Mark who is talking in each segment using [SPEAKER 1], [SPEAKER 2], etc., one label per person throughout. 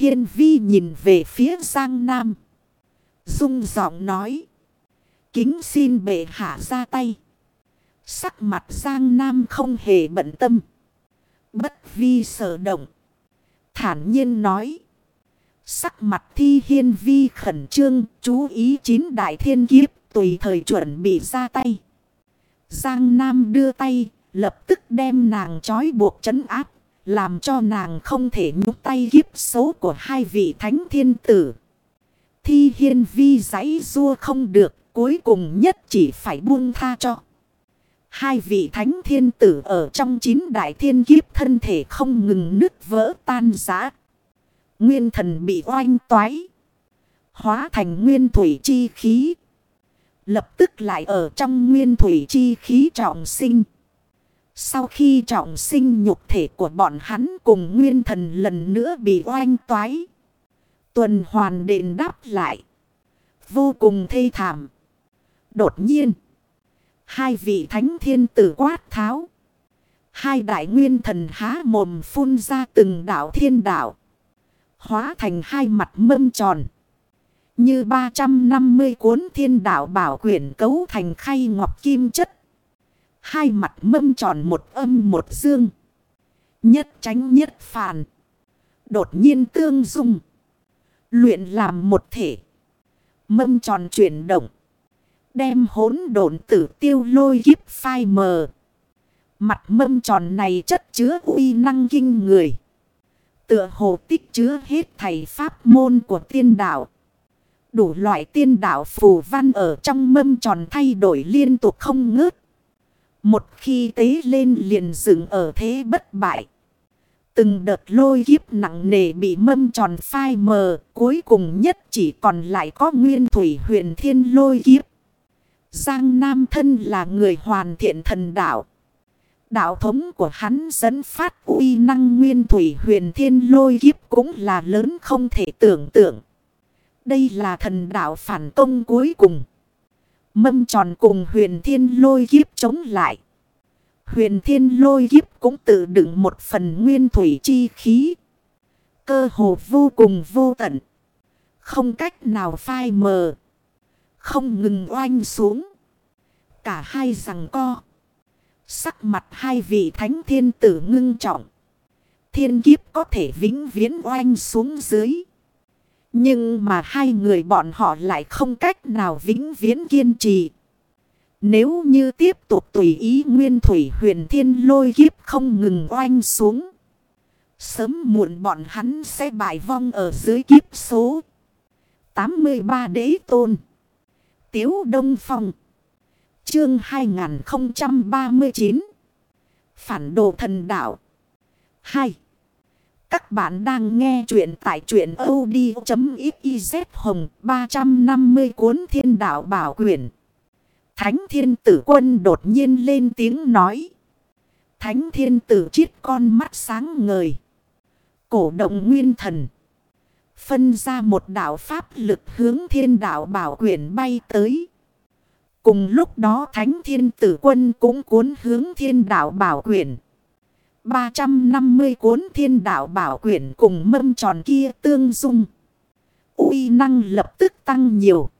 [SPEAKER 1] hiên vi nhìn về phía Giang Nam. Dung giọng nói. Kính xin bệ hạ ra tay. Sắc mặt Giang Nam không hề bận tâm. Bất vi sở động. Thản nhiên nói. Sắc mặt thi hiên vi khẩn trương, chú ý chín đại thiên kiếp, tùy thời chuẩn bị ra tay. Giang Nam đưa tay, lập tức đem nàng trói buộc trấn áp, làm cho nàng không thể nhúc tay kiếp xấu của hai vị thánh thiên tử. Thi hiên vi giấy rua không được, cuối cùng nhất chỉ phải buông tha cho. Hai vị thánh thiên tử ở trong chín đại thiên kiếp thân thể không ngừng nứt vỡ tan rã. Nguyên thần bị oanh toái. Hóa thành nguyên thủy chi khí. Lập tức lại ở trong nguyên thủy chi khí trọng sinh. Sau khi trọng sinh nhục thể của bọn hắn cùng nguyên thần lần nữa bị oanh toái. Tuần hoàn đền đáp lại. Vô cùng thê thảm. Đột nhiên. Hai vị thánh thiên tử quát tháo. Hai đại nguyên thần há mồm phun ra từng đảo thiên đảo. Hóa thành hai mặt mâm tròn. Như 350 cuốn thiên đảo bảo quyển cấu thành khay ngọc kim chất. Hai mặt mâm tròn một âm một dương. Nhất tránh nhất phàn. Đột nhiên tương dung. Luyện làm một thể. Mâm tròn chuyển động. Đem hỗn độn tử tiêu lôi kiếp phai mờ. Mặt mâm tròn này chất chứa uy năng kinh người. Tựa hồ tích chứa hết thầy pháp môn của tiên đạo. Đủ loại tiên đạo phù văn ở trong mâm tròn thay đổi liên tục không ngớt. Một khi tế lên liền dựng ở thế bất bại. Từng đợt lôi kiếp nặng nề bị mâm tròn phai mờ, cuối cùng nhất chỉ còn lại có nguyên thủy huyền thiên lôi kiếp. Giang Nam Thân là người hoàn thiện thần đạo. Đạo thống của hắn dẫn phát uy năng nguyên thủy huyền thiên lôi kiếp cũng là lớn không thể tưởng tượng. Đây là thần đạo phản công cuối cùng. Mâm tròn cùng huyền thiên lôi kiếp chống lại. Huyền thiên lôi kiếp cũng tự đựng một phần nguyên thủy chi khí. Cơ hồ vô cùng vô tận. Không cách nào phai mờ. Không ngừng oanh xuống. Cả hai rằng co. Sắc mặt hai vị thánh thiên tử ngưng trọng. Thiên kiếp có thể vĩnh viễn oanh xuống dưới. Nhưng mà hai người bọn họ lại không cách nào vĩnh viễn kiên trì. Nếu như tiếp tục tùy ý nguyên thủy huyền thiên lôi kiếp không ngừng oanh xuống. Sớm muộn bọn hắn sẽ bại vong ở dưới kiếp số 83 đế tôn. Tiếu Đông Phong. Chương 2039. Phản đồ thần đạo. 2. Các bạn đang nghe chuyện tại truyện od.xyz hồng 350 cuốn thiên đạo bảo quyển. Thánh thiên tử quân đột nhiên lên tiếng nói. Thánh thiên tử chiết con mắt sáng ngời. Cổ động nguyên thần. Phân ra một đạo pháp lực hướng thiên đạo bảo quyển bay tới. Cùng lúc đó thánh thiên tử quân cũng cuốn hướng thiên đạo bảo quyển. 350 cuốn thiên đạo bảo quyển cùng mâm tròn kia tương dung. uy năng lập tức tăng nhiều.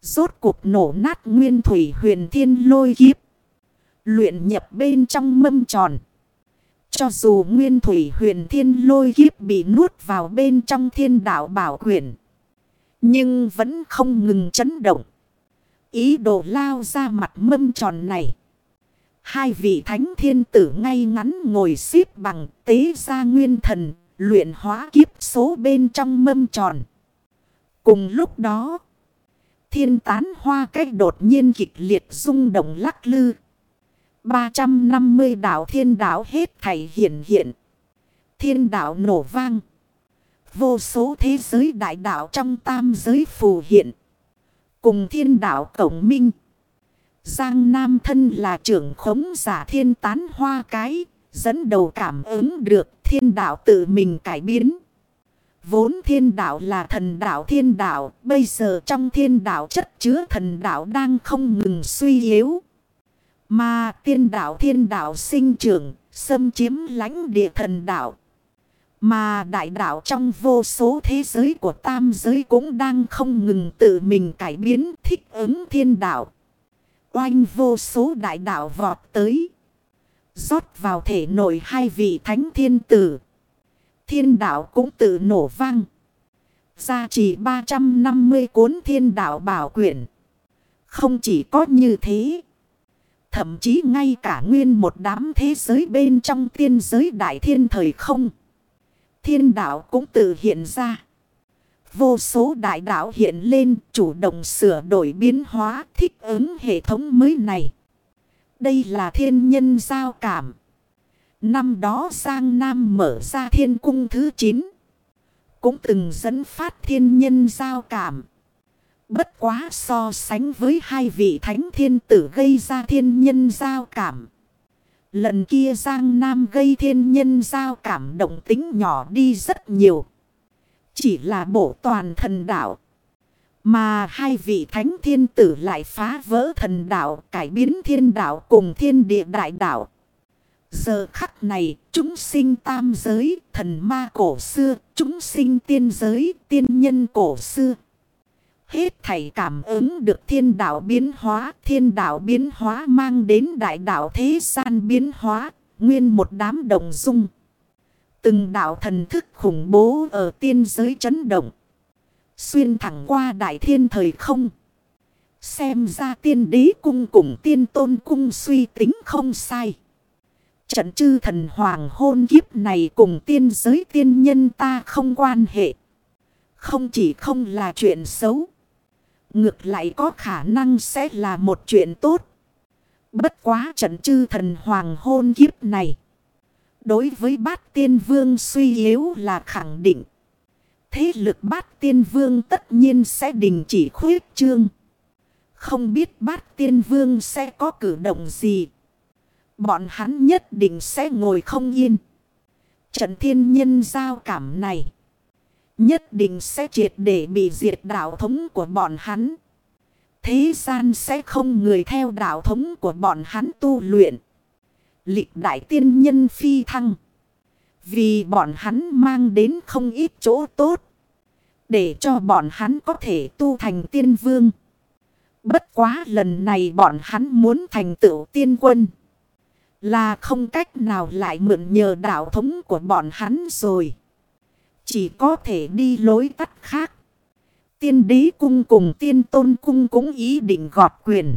[SPEAKER 1] Rốt cuộc nổ nát nguyên thủy huyền thiên lôi kiếp. Luyện nhập bên trong mâm tròn. Cho dù nguyên thủy huyền thiên lôi kiếp bị nuốt vào bên trong thiên đạo bảo quyển. Nhưng vẫn không ngừng chấn động. Ý đồ lao ra mặt mâm tròn này. Hai vị thánh thiên tử ngay ngắn ngồi xếp bằng tế ra nguyên thần, luyện hóa kiếp số bên trong mâm tròn. Cùng lúc đó, thiên tán hoa cách đột nhiên kịch liệt rung động lắc lư. 350 đảo thiên đảo hết thảy hiện hiện. Thiên đảo nổ vang. Vô số thế giới đại đảo trong tam giới phù hiện. Cùng thiên đảo cổng minh. Giang Nam thân là trưởng khống giả thiên tán hoa cái. Dẫn đầu cảm ứng được thiên đạo tự mình cải biến. Vốn thiên đạo là thần đạo thiên đạo. Bây giờ trong thiên đạo chất chứa thần đạo đang không ngừng suy yếu. Mà tiên đạo thiên đạo sinh trưởng. Xâm chiếm lãnh địa thần đạo. Mà đại đạo trong vô số thế giới của tam giới cũng đang không ngừng tự mình cải biến, thích ứng thiên đạo. Oanh vô số đại đạo vọt tới. rót vào thể nội hai vị thánh thiên tử. Thiên đạo cũng tự nổ vang. Gia chỉ 350 cuốn thiên đạo bảo quyển. Không chỉ có như thế. Thậm chí ngay cả nguyên một đám thế giới bên trong tiên giới đại thiên thời không. Thiên đạo cũng tự hiện ra. Vô số đại đạo hiện lên, chủ động sửa đổi biến hóa, thích ứng hệ thống mới này. Đây là thiên nhân giao cảm. Năm đó Giang Nam mở ra thiên cung thứ 9. Cũng từng dẫn phát thiên nhân giao cảm. Bất quá so sánh với hai vị thánh thiên tử gây ra thiên nhân giao cảm. Lần kia Giang Nam gây thiên nhân giao cảm động tính nhỏ đi rất nhiều. Chỉ là bổ toàn thần đạo. Mà hai vị thánh thiên tử lại phá vỡ thần đạo, cải biến thiên đạo cùng thiên địa đại đạo. Giờ khắc này, chúng sinh tam giới, thần ma cổ xưa, chúng sinh tiên giới, tiên nhân cổ xưa. Hết thảy cảm ứng được thiên đạo biến hóa, thiên đạo biến hóa mang đến đại đạo thế gian biến hóa, nguyên một đám đồng dung. Từng đạo thần thức khủng bố ở tiên giới chấn động. Xuyên thẳng qua đại thiên thời không. Xem ra tiên đế cung cùng tiên tôn cung suy tính không sai. Trận chư thần hoàng hôn kiếp này cùng tiên giới tiên nhân ta không quan hệ. Không chỉ không là chuyện xấu. Ngược lại có khả năng sẽ là một chuyện tốt. Bất quá trận chư thần hoàng hôn kiếp này. Đối với bát tiên vương suy yếu là khẳng định. Thế lực bát tiên vương tất nhiên sẽ đình chỉ khuyết trương. Không biết bát tiên vương sẽ có cử động gì. Bọn hắn nhất định sẽ ngồi không yên. Trận thiên nhân giao cảm này. Nhất định sẽ triệt để bị diệt đạo thống của bọn hắn. Thế gian sẽ không người theo đạo thống của bọn hắn tu luyện. Lịch đại tiên nhân phi thăng. Vì bọn hắn mang đến không ít chỗ tốt. Để cho bọn hắn có thể tu thành tiên vương. Bất quá lần này bọn hắn muốn thành tựu tiên quân. Là không cách nào lại mượn nhờ đạo thống của bọn hắn rồi. Chỉ có thể đi lối tắt khác. Tiên đế cung cùng tiên tôn cung cũng ý định gọt quyền.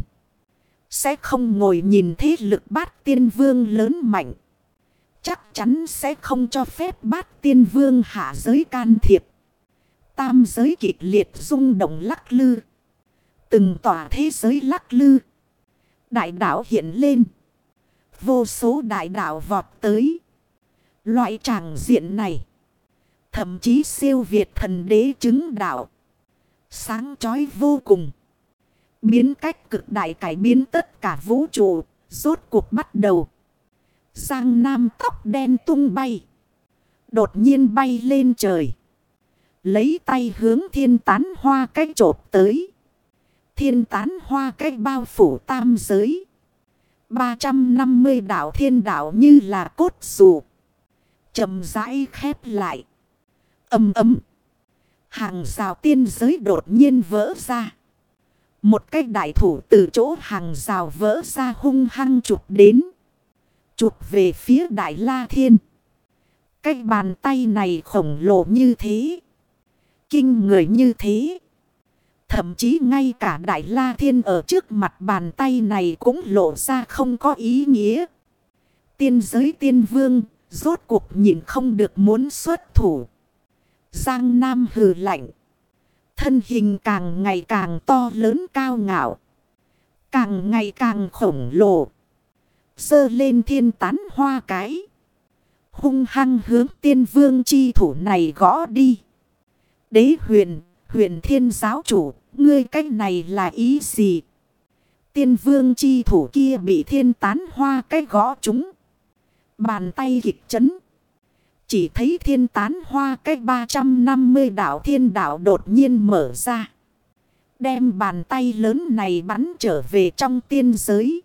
[SPEAKER 1] Sẽ không ngồi nhìn thế lực bát tiên vương lớn mạnh. Chắc chắn sẽ không cho phép bát tiên vương hạ giới can thiệp. Tam giới kịch liệt rung động lắc lư. Từng tòa thế giới lắc lư. Đại đạo hiện lên. Vô số đại đạo vọt tới. Loại tràng diện này. Thậm chí siêu việt thần đế chứng đạo. Sáng chói vô cùng. Biến cách cực đại cải biến tất cả vũ trụ. Rốt cuộc bắt đầu. Giang Nam tóc đen tung bay. Đột nhiên bay lên trời. Lấy tay hướng thiên tán hoa cách trộp tới. Thiên tán hoa cách bao phủ tam giới. 350 đảo thiên đảo như là cốt dù. chậm rãi khép lại. Âm ấm. Hàng rào tiên giới đột nhiên vỡ ra. Một cái đại thủ từ chỗ hàng rào vỡ ra hung hăng chụp đến. Chụp về phía đại la thiên. Cái bàn tay này khổng lồ như thế. Kinh người như thế. Thậm chí ngay cả Đại La Thiên ở trước mặt bàn tay này cũng lộ ra không có ý nghĩa. Tiên giới tiên vương, rốt cuộc nhìn không được muốn xuất thủ. Giang Nam hừ lạnh. Thân hình càng ngày càng to lớn cao ngạo. Càng ngày càng khổng lồ. Sơ lên thiên tán hoa cái. Hung hăng hướng tiên vương chi thủ này gõ đi. Đế huyền, huyền thiên giáo chủ, ngươi cách này là ý gì? Tiên vương chi thủ kia bị thiên tán hoa cái gõ chúng. Bàn tay kịch chấn. Chỉ thấy thiên tán hoa cách 350 đảo thiên đảo đột nhiên mở ra. Đem bàn tay lớn này bắn trở về trong tiên giới.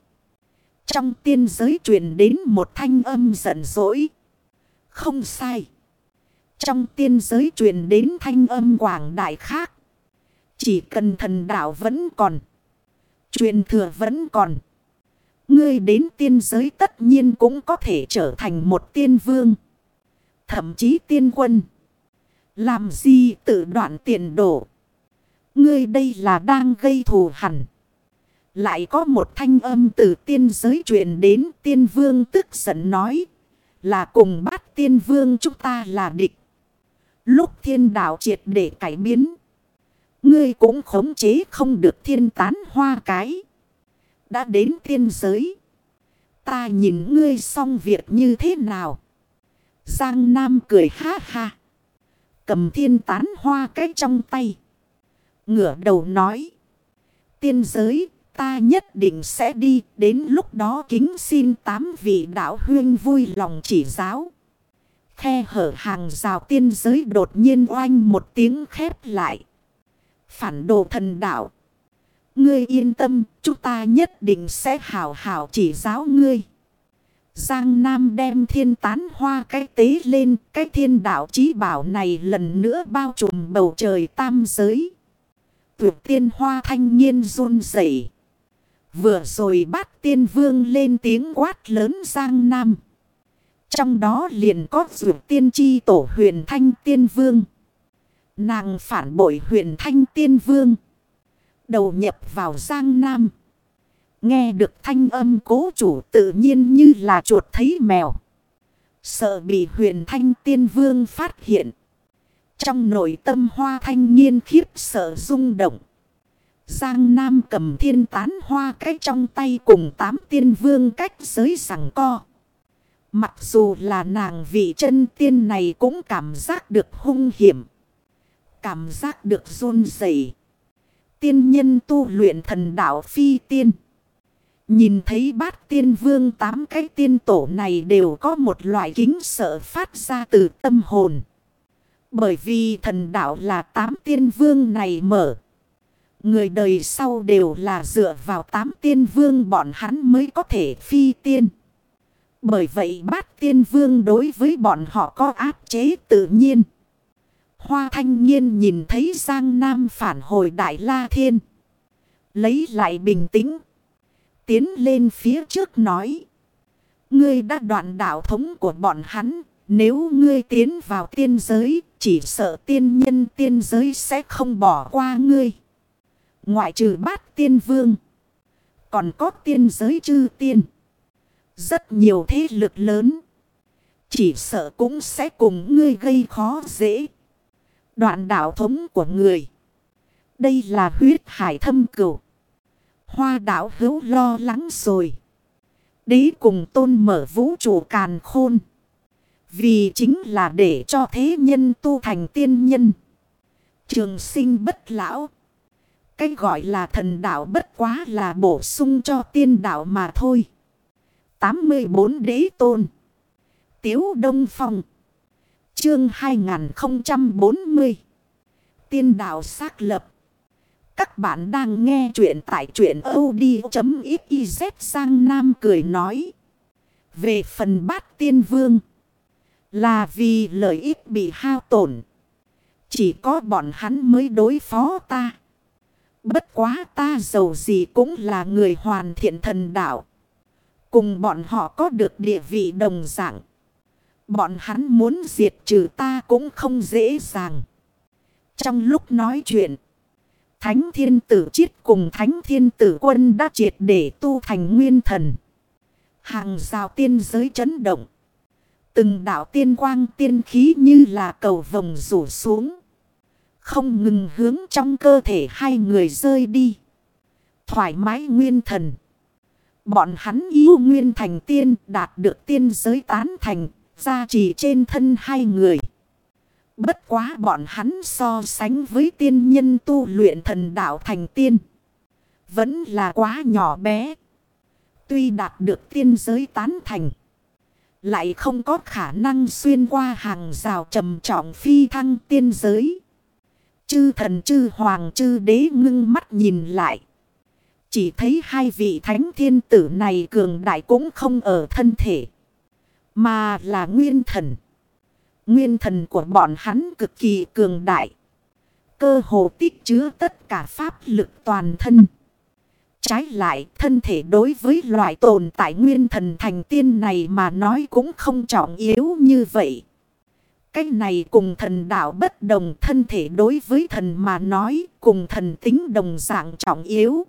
[SPEAKER 1] Trong tiên giới truyền đến một thanh âm giận dỗi. Không sai. Trong tiên giới truyền đến thanh âm quảng đại khác. Chỉ cần thần đạo vẫn còn. Truyền thừa vẫn còn. Ngươi đến tiên giới tất nhiên cũng có thể trở thành một tiên vương. Thậm chí tiên quân. Làm gì tự đoạn tiền đổ. Ngươi đây là đang gây thù hẳn. Lại có một thanh âm từ tiên giới truyền đến, tiên vương tức giận nói. Là cùng bắt tiên vương chúng ta là địch. Lúc thiên đạo triệt để cải biến. Ngươi cũng khống chế không được thiên tán hoa cái. Đã đến tiên giới. Ta nhìn ngươi xong việc như thế nào? Giang Nam cười ha ha. Cầm thiên tán hoa cái trong tay. Ngửa đầu nói. Tiên giới ta nhất định sẽ đi. Đến lúc đó kính xin tám vị đạo huyên vui lòng chỉ giáo. Khe hở hàng rào tiên giới đột nhiên oanh một tiếng khép lại. Phản đồ thần đạo. Ngươi yên tâm, chúng ta nhất định sẽ hảo hảo chỉ giáo ngươi. Giang Nam đem thiên tán hoa cái tế lên, cái thiên đạo chí bảo này lần nữa bao trùm bầu trời tam giới. Tuyệt tiên hoa thanh nhiên run rẩy Vừa rồi bát tiên vương lên tiếng quát lớn Giang Nam. Trong đó liền có dược tiên tri tổ huyền thanh tiên vương. Nàng phản bội huyền thanh tiên vương. Đầu nhập vào Giang Nam. Nghe được thanh âm cố chủ tự nhiên như là chuột thấy mèo. Sợ bị huyền thanh tiên vương phát hiện. Trong nội tâm hoa thanh niên khiếp sợ rung động. Giang Nam cầm thiên tán hoa cách trong tay cùng tám tiên vương cách giới sẵn co. Mặc dù là nàng vị chân tiên này cũng cảm giác được hung hiểm. Cảm giác được run rẩy. Tiên nhân tu luyện thần đạo phi tiên. Nhìn thấy bát tiên vương tám cái tiên tổ này đều có một loại kính sợ phát ra từ tâm hồn. Bởi vì thần đạo là tám tiên vương này mở. Người đời sau đều là dựa vào tám tiên vương bọn hắn mới có thể phi tiên. Bởi vậy bát tiên vương đối với bọn họ có áp chế tự nhiên. Hoa thanh nhiên nhìn thấy Giang Nam phản hồi Đại La Thiên. Lấy lại bình tĩnh. Tiến lên phía trước nói. Ngươi đã đoạn đạo thống của bọn hắn. Nếu ngươi tiến vào tiên giới, chỉ sợ tiên nhân tiên giới sẽ không bỏ qua ngươi. Ngoại trừ bát tiên vương. Còn có tiên giới chư tiên. Rất nhiều thế lực lớn. Chỉ sợ cũng sẽ cùng ngươi gây khó dễ. Đoạn đạo thống của người. Đây là huyết hải thâm cửu. Hoa đảo hữu lo lắng rồi. Đế cùng tôn mở vũ trụ càn khôn. Vì chính là để cho thế nhân tu thành tiên nhân. Trường sinh bất lão. Cái gọi là thần đạo bất quá là bổ sung cho tiên đạo mà thôi. 84 đế tôn. Tiếu Đông Phong. Chương 2040. Tiên đạo xác lập. Các bạn đang nghe chuyện tại chuyện od.xyz sang Nam cười nói. Về phần bát tiên vương. Là vì lợi ích bị hao tổn. Chỉ có bọn hắn mới đối phó ta. Bất quá ta giàu gì cũng là người hoàn thiện thần đạo. Cùng bọn họ có được địa vị đồng dạng. Bọn hắn muốn diệt trừ ta cũng không dễ dàng. Trong lúc nói chuyện. Thánh thiên tử chiết cùng thánh thiên tử quân đã triệt để tu thành nguyên thần. Hàng rào tiên giới chấn động. Từng đạo tiên quang tiên khí như là cầu vồng rủ xuống. Không ngừng hướng trong cơ thể hai người rơi đi. Thoải mái nguyên thần. Bọn hắn yêu nguyên thành tiên, đạt được tiên giới tán thành. Gia trì trên thân hai người. Bất quá bọn hắn so sánh với tiên nhân tu luyện thần đạo thành tiên. Vẫn là quá nhỏ bé. Tuy đạt được tiên giới tán thành. Lại không có khả năng xuyên qua hàng rào trầm trọng phi thăng tiên giới. Chư thần, chư hoàng, chư đế ngưng mắt nhìn lại. Chỉ thấy hai vị thánh thiên tử này cường đại cũng không ở thân thể. Mà là nguyên thần. Nguyên thần của bọn hắn cực kỳ cường đại. Cơ hồ tích chứa tất cả pháp lực toàn thân. Trái lại thân thể đối với loại tồn tại nguyên thần thành tiên này mà nói cũng không trọng yếu như vậy. Cái này cùng thần đạo bất đồng thân thể đối với thần mà nói cùng thần tính đồng dạng trọng yếu.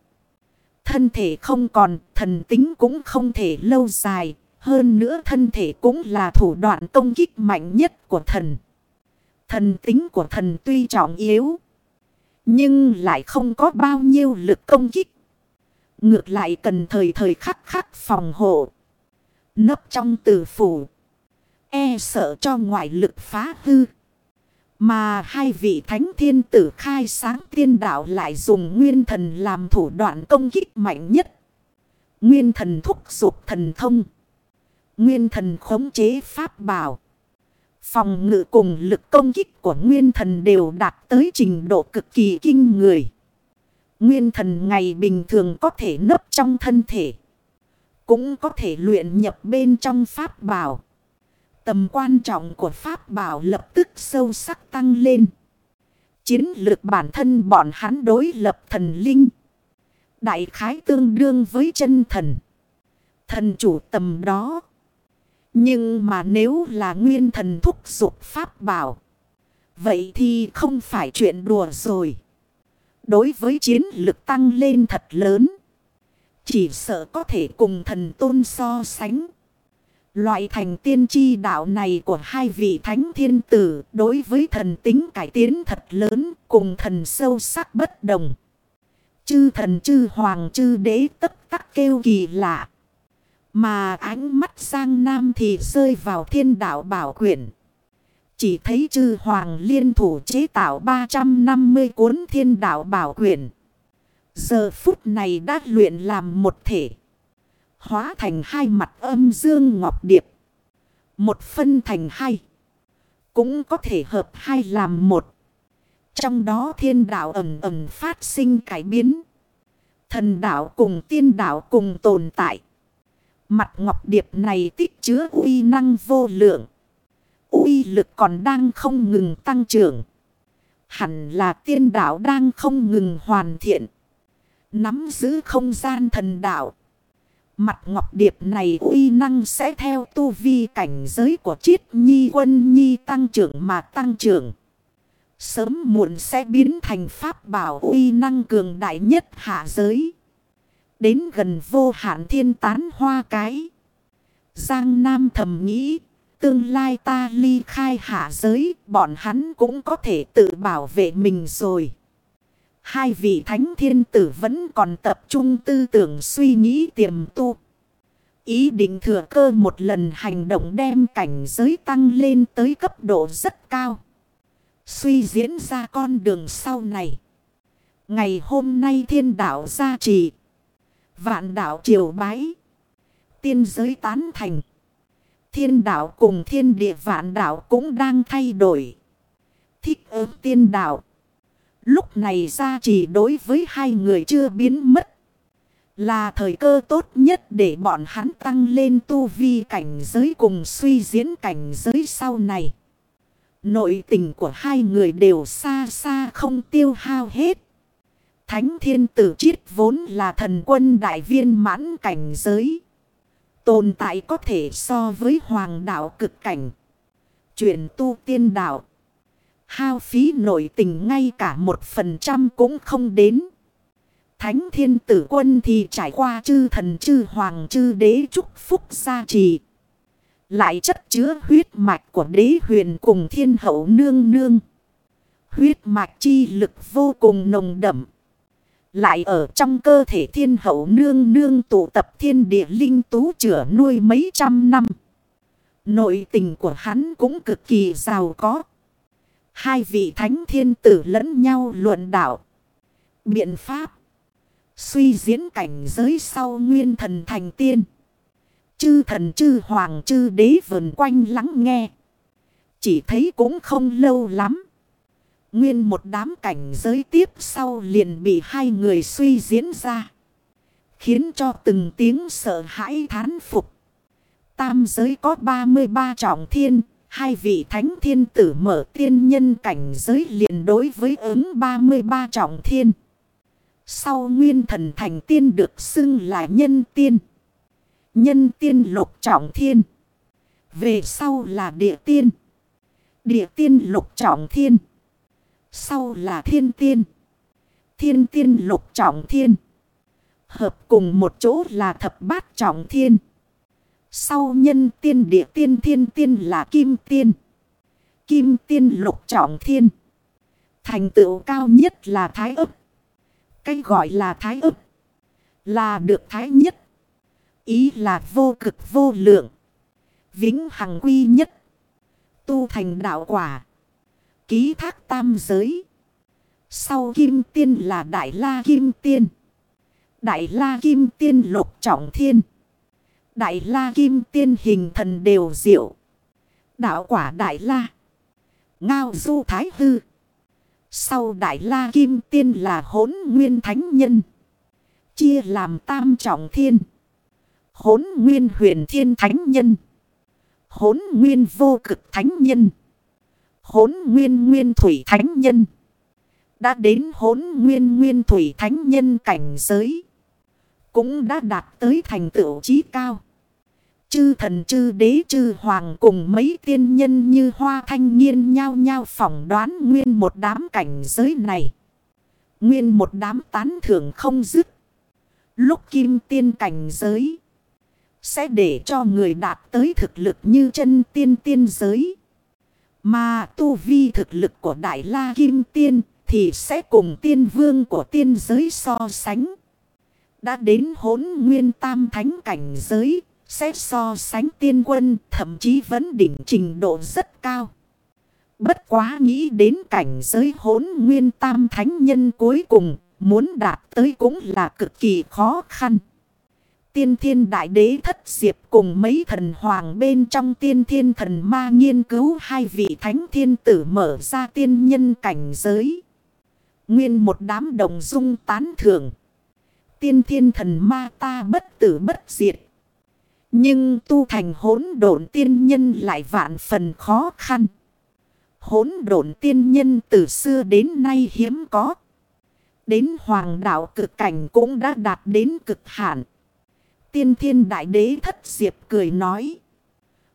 [SPEAKER 1] Thân thể không còn, thần tính cũng không thể lâu dài. Hơn nữa thân thể cũng là thủ đoạn công kích mạnh nhất của thần. Thần tính của thần tuy trọng yếu. Nhưng lại không có bao nhiêu lực công kích. Ngược lại cần thời thời khắc khắc phòng hộ. Nấp trong tử phủ. E sợ cho ngoại lực phá hư. Mà hai vị thánh thiên tử khai sáng tiên đạo lại dùng nguyên thần làm thủ đoạn công kích mạnh nhất. Nguyên thần thúc dục thần thông. Nguyên thần khống chế pháp bảo. Phòng ngự cùng lực công kích của nguyên thần đều đạt tới trình độ cực kỳ kinh người. Nguyên thần ngày bình thường có thể nấp trong thân thể. Cũng có thể luyện nhập bên trong pháp bảo. Tầm quan trọng của Pháp bảo lập tức sâu sắc tăng lên. Chiến lược bản thân bọn hắn đối lập thần linh. Đại khái tương đương với chân thần. Thần chủ tầm đó. Nhưng mà nếu là nguyên thần thúc giục Pháp bảo. Vậy thì không phải chuyện đùa rồi. Đối với chiến lược tăng lên thật lớn. Chỉ sợ có thể cùng thần tôn so sánh. Loại thành tiên tri đạo này của hai vị thánh thiên tử đối với thần tính cải tiến thật lớn, cùng thần sâu sắc bất đồng. Chư thần, chư hoàng, chư đế tất tắc kêu kỳ lạ. Mà ánh mắt sang nam thì rơi vào thiên đạo bảo quyển. Chỉ thấy chư hoàng liên thủ chế tạo 350 cuốn thiên đạo bảo quyển. Giờ phút này đã luyện làm một thể. Hóa thành hai mặt âm dương ngọc điệp. Một phân thành hai. Cũng có thể hợp hai làm một. Trong đó thiên đạo ẩm ẩm phát sinh cải biến. Thần đạo cùng tiên đạo cùng tồn tại. Mặt ngọc điệp này tích chứa uy năng vô lượng. uy lực còn đang không ngừng tăng trưởng. Hẳn là tiên đạo đang không ngừng hoàn thiện. Nắm giữ không gian thần đạo. Mặt ngọc điệp này uy năng sẽ theo tu vi cảnh giới của chiết nhi quân nhi tăng trưởng mà tăng trưởng. Sớm muộn sẽ biến thành pháp bảo uy năng cường đại nhất hạ giới. Đến gần vô hạn thiên tán hoa cái. Giang Nam thầm nghĩ. Tương lai ta ly khai hạ giới. Bọn hắn cũng có thể tự bảo vệ mình rồi. Hai vị thánh thiên tử vẫn còn tập trung tư tưởng suy nghĩ tiềm tu. Ý định thừa cơ một lần hành động đem cảnh giới tăng lên tới cấp độ rất cao. Suy diễn ra con đường sau này. Ngày hôm nay thiên đạo gia trì. Vạn đạo triều bái. Tiên giới tán thành. Thiên đạo cùng thiên địa vạn đạo cũng đang thay đổi. Thích ứng tiên đạo. Lúc này ra chỉ đối với hai người chưa biến mất. Là thời cơ tốt nhất để bọn hắn tăng lên tu vi cảnh giới cùng suy diễn cảnh giới sau này. Nội tình của hai người đều xa xa không tiêu hao hết. Thánh thiên tử chiết vốn là thần quân đại viên mãn cảnh giới. Tồn tại có thể so với hoàng đạo cực cảnh. Chuyển tu tiên đạo. Hao phí nội tình ngay cả một phần trăm cũng không đến. Thánh thiên tử quân thì trải qua chư thần chư hoàng chư đế chúc phúc gia trì. Lại chất chứa huyết mạch của đế huyền cùng thiên hậu nương nương. Huyết mạch chi lực vô cùng nồng đậm. Lại ở trong cơ thể thiên hậu nương nương tụ tập thiên địa linh tú chữa nuôi mấy trăm năm. Nội tình của hắn cũng cực kỳ giàu có. Hai vị thánh thiên tử lẫn nhau luận đạo. Biện pháp. Suy diễn cảnh giới sau nguyên thần thành tiên. Chư thần chư hoàng chư đế vần quanh lắng nghe. Chỉ thấy cũng không lâu lắm. Nguyên một đám cảnh giới tiếp sau liền bị hai người suy diễn ra. Khiến cho từng tiếng sợ hãi thán phục. Tam giới có 33 trọng thiên, Hai vị thánh thiên tử mở tiên nhân cảnh giới liền đối với ứng 33 trọng thiên. Sau nguyên thần thành tiên được xưng là nhân tiên. Nhân tiên lục trọng thiên. Về sau là địa tiên. Địa tiên lục trọng thiên. Sau là thiên tiên. Thiên tiên lục trọng thiên. Hợp cùng một chỗ là thập bát trọng thiên. Sau nhân tiên địa tiên, thiên tiên là kim tiên. Kim tiên lục trọng thiên. Thành tựu cao nhất là thái ấp. Cái gọi là thái ấp. Là được thái nhất. Ý là vô cực vô lượng. Vĩnh hằng quy nhất. Tu thành đạo quả. Ký thác tam giới. Sau kim tiên là đại la kim tiên. Đại la kim tiên lục trọng thiên. Đại la kim tiên hình thần đều diệu. Đạo quả đại la. Ngao du thái hư. Sau đại la kim tiên là hốn nguyên thánh nhân. Chia làm tam trọng thiên. Hốn nguyên huyền thiên thánh nhân. Hốn nguyên vô cực thánh nhân. Hốn nguyên nguyên thủy thánh nhân. Đã đến hốn nguyên nguyên thủy thánh nhân cảnh giới. Cũng đã đạt tới thành tựu trí cao. Chư thần chư đế chư hoàng cùng mấy tiên nhân như hoa thanh niên nhau nhau phỏng đoán nguyên một đám cảnh giới này. Nguyên một đám tán thưởng không dứt. Lúc kim tiên cảnh giới. Sẽ để cho người đạt tới thực lực như chân tiên tiên giới. Mà tu vi thực lực của Đại La Kim Tiên thì sẽ cùng tiên vương của tiên giới so sánh. Đã đến hốn nguyên tam thánh cảnh giới, sẽ so sánh tiên quân, thậm chí vẫn đỉnh trình độ rất cao. Bất quá nghĩ đến cảnh giới hốn nguyên tam thánh nhân cuối cùng, muốn đạt tới cũng là cực kỳ khó khăn. Tiên thiên đại đế thất diệp cùng mấy thần hoàng bên trong tiên thiên thần ma nghiên cứu hai vị thánh thiên tử mở ra tiên nhân cảnh giới. Nguyên một đám đồng dung tán thưởng. Tiên thiên thần ma ta bất tử bất diệt. Nhưng tu thành hỗn độn tiên nhân lại vạn phần khó khăn. Hỗn độn tiên nhân từ xưa đến nay hiếm có. Đến hoàng đạo cực cảnh cũng đã đạt đến cực hạn. Tiên thiên đại đế thất diệp cười nói.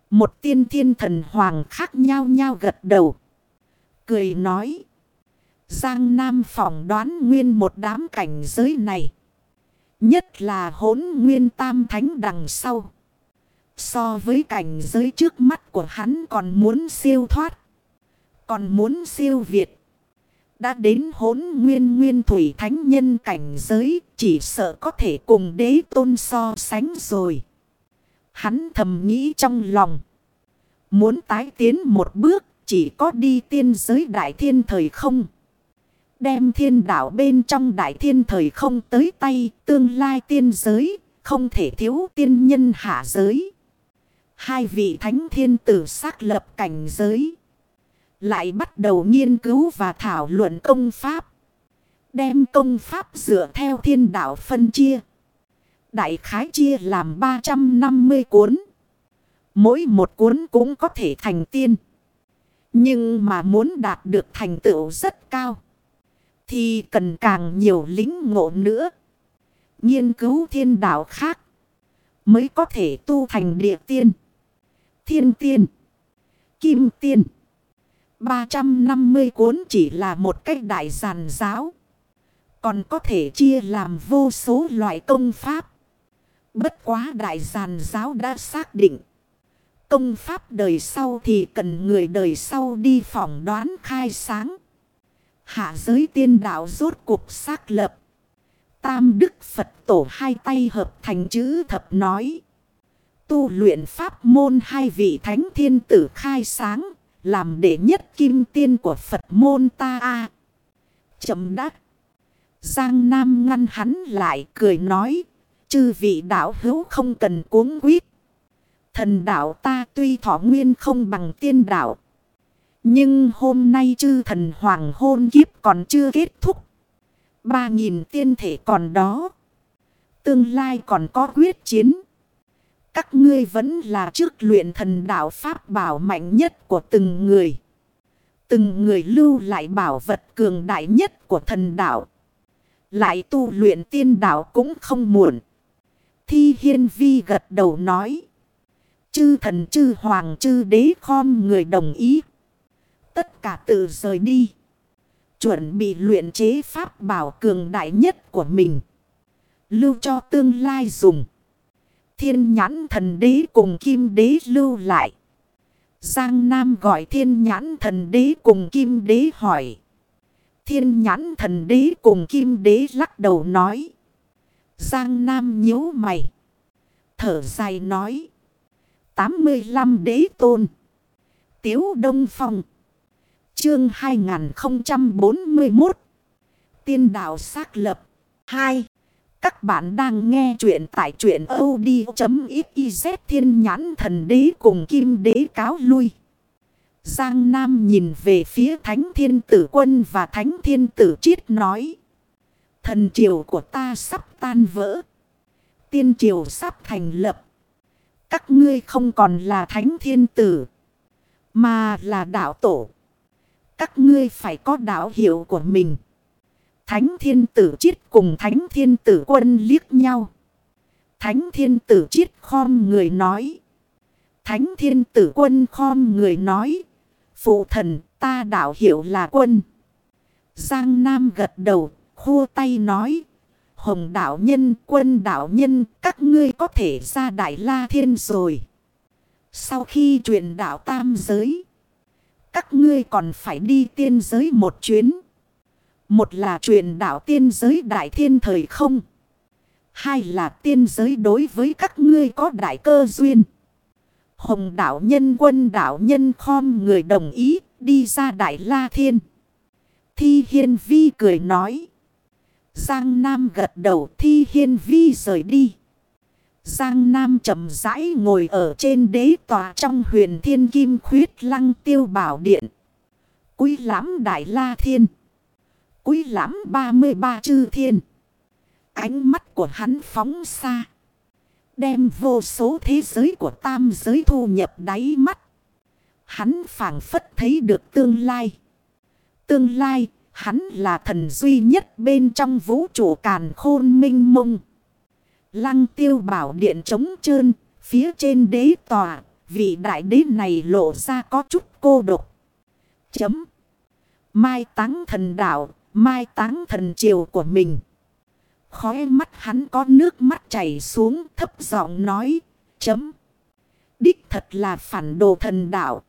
[SPEAKER 1] Một tiên thiên thần hoàng khác nhau nhau gật đầu. Cười nói. Giang Nam phỏng đoán nguyên một đám cảnh giới này. Nhất là hỗn nguyên tam thánh đằng sau. So với cảnh giới trước mắt của hắn còn muốn siêu thoát. Còn muốn siêu việt. Đã đến hốn nguyên nguyên thủy thánh nhân cảnh giới. Chỉ sợ có thể cùng đế tôn so sánh rồi. Hắn thầm nghĩ trong lòng. Muốn tái tiến một bước. Chỉ có đi tiên giới đại thiên thời không. Đem thiên đạo bên trong đại thiên thời không tới tay. Tương lai tiên giới. Không thể thiếu tiên nhân hạ giới. Hai vị thánh thiên tử xác lập cảnh giới. Lại bắt đầu nghiên cứu và thảo luận công pháp. Đem công pháp dựa theo thiên đạo phân chia. Đại khái chia làm 350 cuốn. Mỗi một cuốn cũng có thể thành tiên. Nhưng mà muốn đạt được thành tựu rất cao. Thì cần càng nhiều lính ngộ nữa. Nghiên cứu thiên đạo khác. Mới có thể tu thành địa tiên thiên tiên, kim tiên. 350 cuốn chỉ là một cách đại giàn giáo. Còn có thể chia làm vô số loại công pháp. Bất quá đại giàn giáo đã xác định. Công pháp đời sau thì cần người đời sau đi phỏng đoán khai sáng. Hạ giới tiên đạo rốt cuộc xác lập. Tam Đức Phật tổ hai tay hợp thành chữ thập nói tu luyện pháp môn hai vị thánh thiên tử khai sáng, làm đệ nhất kim tiên của Phật môn ta a Chậm đắc. Giang Nam ngăn hắn lại cười nói, chư vị đạo hữu không cần cuốn quyết. Thần đạo ta tuy thọ nguyên không bằng tiên đạo. Nhưng hôm nay chư thần hoàng hôn kiếp còn chưa kết thúc. Ba nghìn tiên thể còn đó. Tương lai còn có quyết chiến. Các ngươi vẫn là trước luyện thần đạo Pháp bảo mạnh nhất của từng người. Từng người lưu lại bảo vật cường đại nhất của thần đạo. Lại tu luyện tiên đạo cũng không muộn. Thi hiên vi gật đầu nói. Chư thần, chư hoàng, chư đế khom người đồng ý. Tất cả tự rời đi. Chuẩn bị luyện chế pháp bảo cường đại nhất của mình. Lưu cho tương lai dùng. Thiên nhãn thần đế cùng kim đế lưu lại. Giang Nam gọi thiên nhãn thần đế cùng kim đế hỏi. Thiên nhãn thần đế cùng kim đế lắc đầu nói. Giang Nam nhíu mày. Thở dài nói. 85 đế tôn. Tiếu Đông Phong. Chương 2041. Tiên đạo xác lập. 2. Các bạn đang nghe chuyện tại chuyện od.xyz thiên nhãn thần đế cùng kim đế cáo lui. Giang Nam nhìn về phía Thánh Thiên Tử Quân và Thánh Thiên Tử Chiết nói. Thần triều của ta sắp tan vỡ. Tiên triều sắp thành lập. Các ngươi không còn là Thánh Thiên Tử. Mà là đạo tổ. Các ngươi phải có đạo hiệu của mình. Thánh thiên tử chiết cùng thánh thiên tử quân liếc nhau. Thánh thiên tử chiết khom người nói. Thánh thiên tử quân khom người nói. Phụ thần ta đạo hiệu là quân. Giang Nam gật đầu, khô tay nói. Hồng đạo nhân, quân đạo nhân, các ngươi có thể ra Đại La Thiên rồi. Sau khi truyền đạo tam giới, các ngươi còn phải đi tiên giới một chuyến. Một là truyền đạo tiên giới đại thiên thời không. Hai là tiên giới đối với các ngươi có đại cơ duyên. Hồng đạo nhân, quân đạo nhân khom người đồng ý, đi ra đại la thiên. Thi hiên vi cười nói. Giang Nam gật đầu, thi hiên vi rời đi. Giang Nam chậm rãi ngồi ở trên đế tòa trong huyền thiên kim khuyết lăng tiêu bảo điện. Quý lãm đại la thiên. Quý lãm 33 chư thiên. Ánh mắt của hắn phóng xa. Đem vô số thế giới của tam giới thu nhập đáy mắt. Hắn phảng phất thấy được tương lai. Tương lai, hắn là thần duy nhất bên trong vũ trụ càn khôn minh mông. Lăng tiêu bảo điện trống trơn, phía trên đế tòa, vị đại đế này lộ ra có chút cô độc. Chấm. Mai táng thần đạo, mai táng thần triều của mình. Khói mắt hắn có nước mắt chảy xuống, thấp giọng nói. Chấm. Đích thật là phản đồ thần đạo.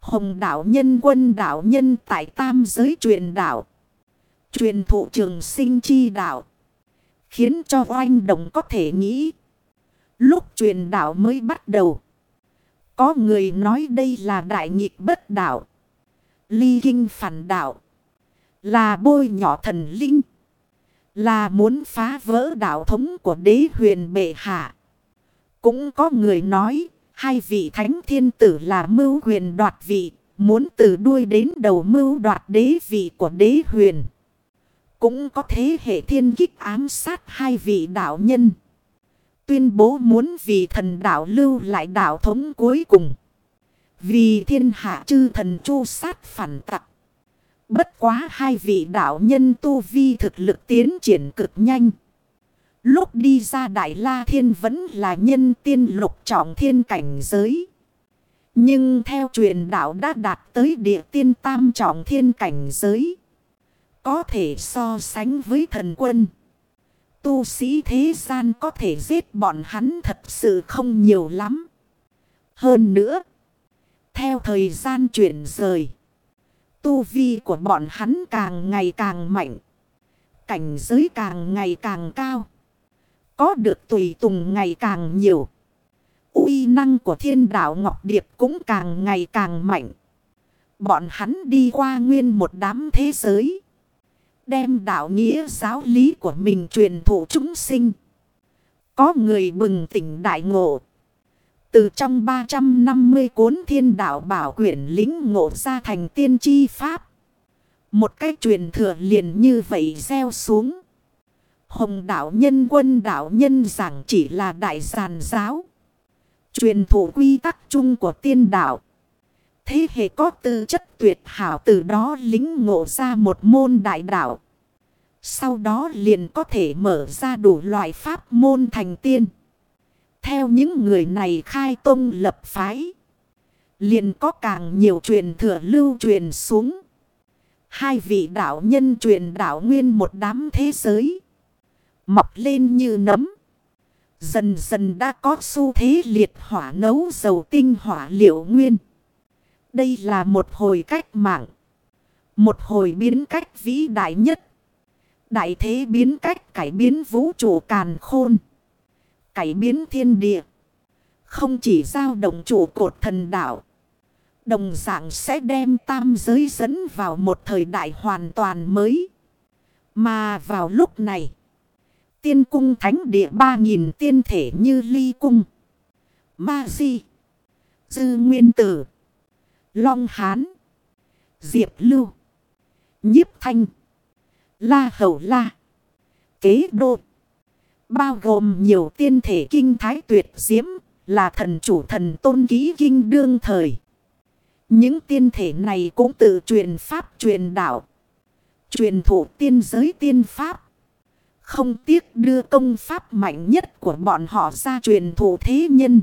[SPEAKER 1] Hồng đạo nhân, quân đạo nhân tại tam giới truyền đạo. Truyền thụ trường sinh chi đạo. Khiến cho oanh đồng có thể nghĩ. Lúc truyền đạo mới bắt đầu. Có người nói đây là đại nghịch bất đạo. Ly kinh phản đạo. Là bôi nhỏ thần linh. Là muốn phá vỡ đạo thống của đế huyền bệ hạ. Cũng có người nói. Hai vị thánh thiên tử là mưu huyền đoạt vị. Muốn từ đuôi đến đầu mưu đoạt đế vị của đế huyền. Cũng có thế hệ thiên kích ám sát hai vị đạo nhân. Tuyên bố muốn vì thần đạo lưu lại đạo thống cuối cùng. Vì thiên hạ chư thần chu sát phản tặc. Bất quá hai vị đạo nhân tu vi thực lực tiến triển cực nhanh. Lúc đi ra Đại La Thiên vẫn là nhân tiên lục trọng thiên cảnh giới. Nhưng theo truyền đạo đã đạt tới địa tiên tam trọng thiên cảnh giới. Có thể so sánh với thần quân. Tu sĩ thế gian có thể giết bọn hắn thật sự không nhiều lắm. Hơn nữa. Theo thời gian chuyển rời. Tu vi của bọn hắn càng ngày càng mạnh. Cảnh giới càng ngày càng cao. Có được tùy tùng ngày càng nhiều. uy năng của thiên đạo Ngọc Điệp cũng càng ngày càng mạnh. Bọn hắn đi qua nguyên một đám thế giới. Đem đạo nghĩa giáo lý của mình truyền thụ chúng sinh. Có người bừng tỉnh đại ngộ. Từ trong 350 cuốn thiên đạo bảo quyển lính ngộ ra thành tiên tri pháp. Một cách truyền thừa liền như vậy gieo xuống. Hồng đạo nhân, quân đạo nhân giảng chỉ là đại giàn giáo. Truyền thủ quy tắc chung của tiên đạo. Thế hệ có tư chất tuyệt hảo từ đó lính ngộ ra một môn đại đạo. Sau đó liền có thể mở ra đủ loại pháp môn thành tiên. Theo những người này khai tông lập phái. Liền có càng nhiều truyền thừa lưu truyền xuống. Hai vị đạo nhân truyền đạo nguyên một đám thế giới. Mọc lên như nấm. Dần dần đã có xu thế liệt hỏa nấu dầu tinh hỏa liệu nguyên. Đây là một hồi cách mạng. Một hồi biến cách vĩ đại nhất. Đại thế biến cách cải biến vũ trụ càn khôn. Cải biến thiên địa. Không chỉ giao động trụ cột thần đạo. Đồng dạng sẽ đem tam giới dẫn vào một thời đại hoàn toàn mới. Mà vào lúc này. Tiên cung thánh địa ba nghìn tiên thể như ly cung. Ma di. Dư nguyên tử. Long hán. Diệp lưu. Nhiếp thanh. La hầu la. Kế đô. Bao gồm nhiều tiên thể kinh thái tuyệt diễm. Là thần chủ thần tôn ký kinh đương thời. Những tiên thể này cũng tự truyền pháp truyền đạo. Truyền thủ tiên giới tiên pháp. Không tiếc đưa công pháp mạnh nhất của bọn họ ra truyền thủ thế nhân.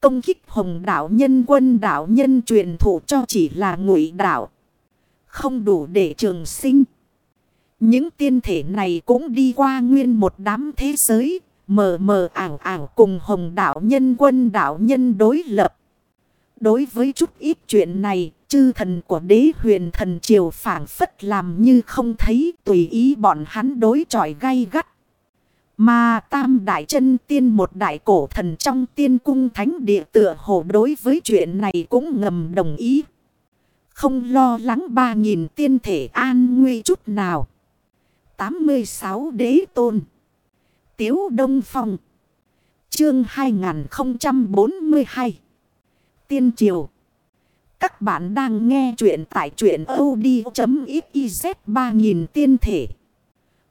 [SPEAKER 1] Công kích hồng đảo nhân, quân đảo nhân truyền thủ cho chỉ là ngụy đảo. Không đủ để trường sinh. Những tiên thể này cũng đi qua nguyên một đám thế giới. Mờ mờ ảng ảng cùng hồng đảo nhân quân đảo nhân đối lập. Đối với chút ít chuyện này, chư thần của đế huyền thần triều phản phất làm như không thấy tùy ý bọn hắn đối chọi gay gắt. Mà tam đại chân tiên một đại cổ thần trong tiên cung thánh địa tựa hồ đối với chuyện này cũng ngầm đồng ý. Không lo lắng ba nghìn tiên thể an nguy chút nào. 86 đế tôn. Tiếu Đông Phong. Chương 2042 tiên triều. Các bạn đang nghe chuyện tại chuyện od.xyz 3000 tiên thể.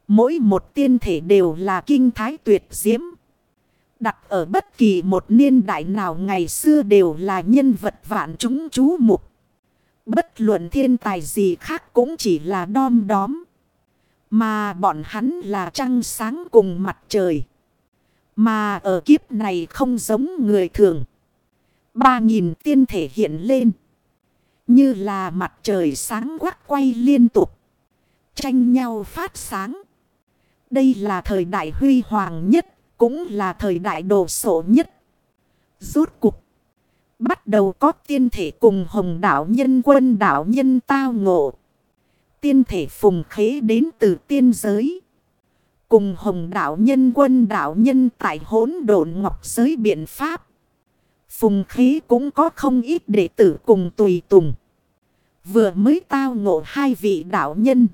[SPEAKER 1] Mỗi một tiên thể đều là kinh thái tuyệt diễm. Đặt ở bất kỳ một niên đại nào ngày xưa đều là nhân vật vạn chúng chú mục. Bất luận thiên tài gì khác cũng chỉ là đom đóm. Mà bọn hắn là trăng sáng cùng mặt trời. Mà ở kiếp này không giống người thường. Ba nghìn tiên thể hiện lên. Như là mặt trời sáng quắc quay liên tục. Tranh nhau phát sáng. Đây là thời đại huy hoàng nhất. Cũng là thời đại đồ sổ nhất. Rốt cục. Bắt đầu có tiên thể cùng hồng đảo nhân quân đảo nhân tao ngộ. Tiên thể phùng khế đến từ tiên giới. Cùng hồng đảo nhân, quân đảo nhân tại hỗn độn ngọc giới biện pháp. Phùng khí cũng có không ít đệ tử cùng tùy tùng. Vừa mới tao ngộ hai vị đạo nhân.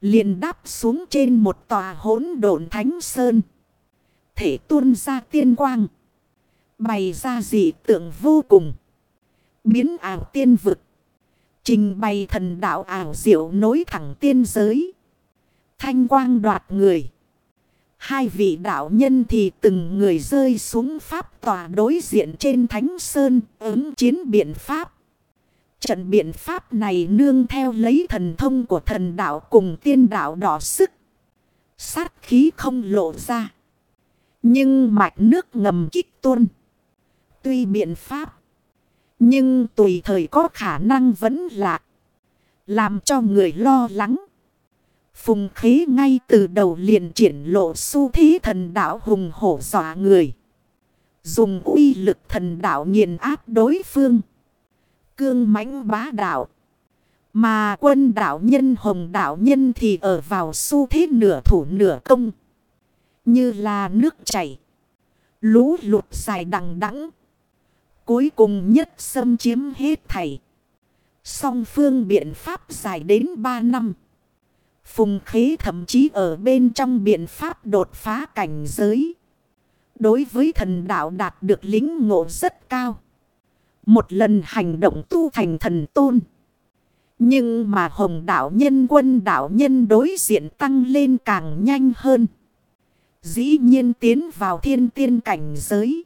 [SPEAKER 1] liền đáp xuống trên một tòa hỗn độn thánh sơn. Thể tuôn ra tiên quang. Bày ra dị tượng vô cùng. Biến ảo tiên vực. Trình bày thần đạo ảo diệu nối thẳng tiên giới. Thanh quang đoạt người. Hai vị đạo nhân thì từng người rơi xuống pháp tòa đối diện trên Thánh Sơn, ứng chiến biện pháp. Trận biện pháp này nương theo lấy thần thông của thần đạo cùng tiên đạo đỏ sức. Sát khí không lộ ra. Nhưng mạch nước ngầm kích tuôn. Tuy biện pháp. Nhưng tùy thời có khả năng vẫn lạc. Làm cho người lo lắng. Phùng khí ngay từ đầu liền triển lộ su thí thần đạo hùng hổ dọa người. Dùng uy lực thần đạo nghiền áp đối phương. Cương mãnh bá đạo. Mà quân đạo nhân, hồng đạo nhân thì ở vào su thế nửa thủ nửa công. Như là nước chảy. Lũ lụt dài đằng đẵng Cuối cùng nhất xâm chiếm hết thảy. Song phương biện pháp dài đến 3 năm. Phùng khế thậm chí ở bên trong biện pháp đột phá cảnh giới. Đối với thần đạo đạt được lính ngộ rất cao. Một lần hành động tu thành thần tôn. Nhưng mà hồng đạo nhân quân đạo nhân đối diện tăng lên càng nhanh hơn. Dĩ nhiên tiến vào thiên tiên cảnh giới.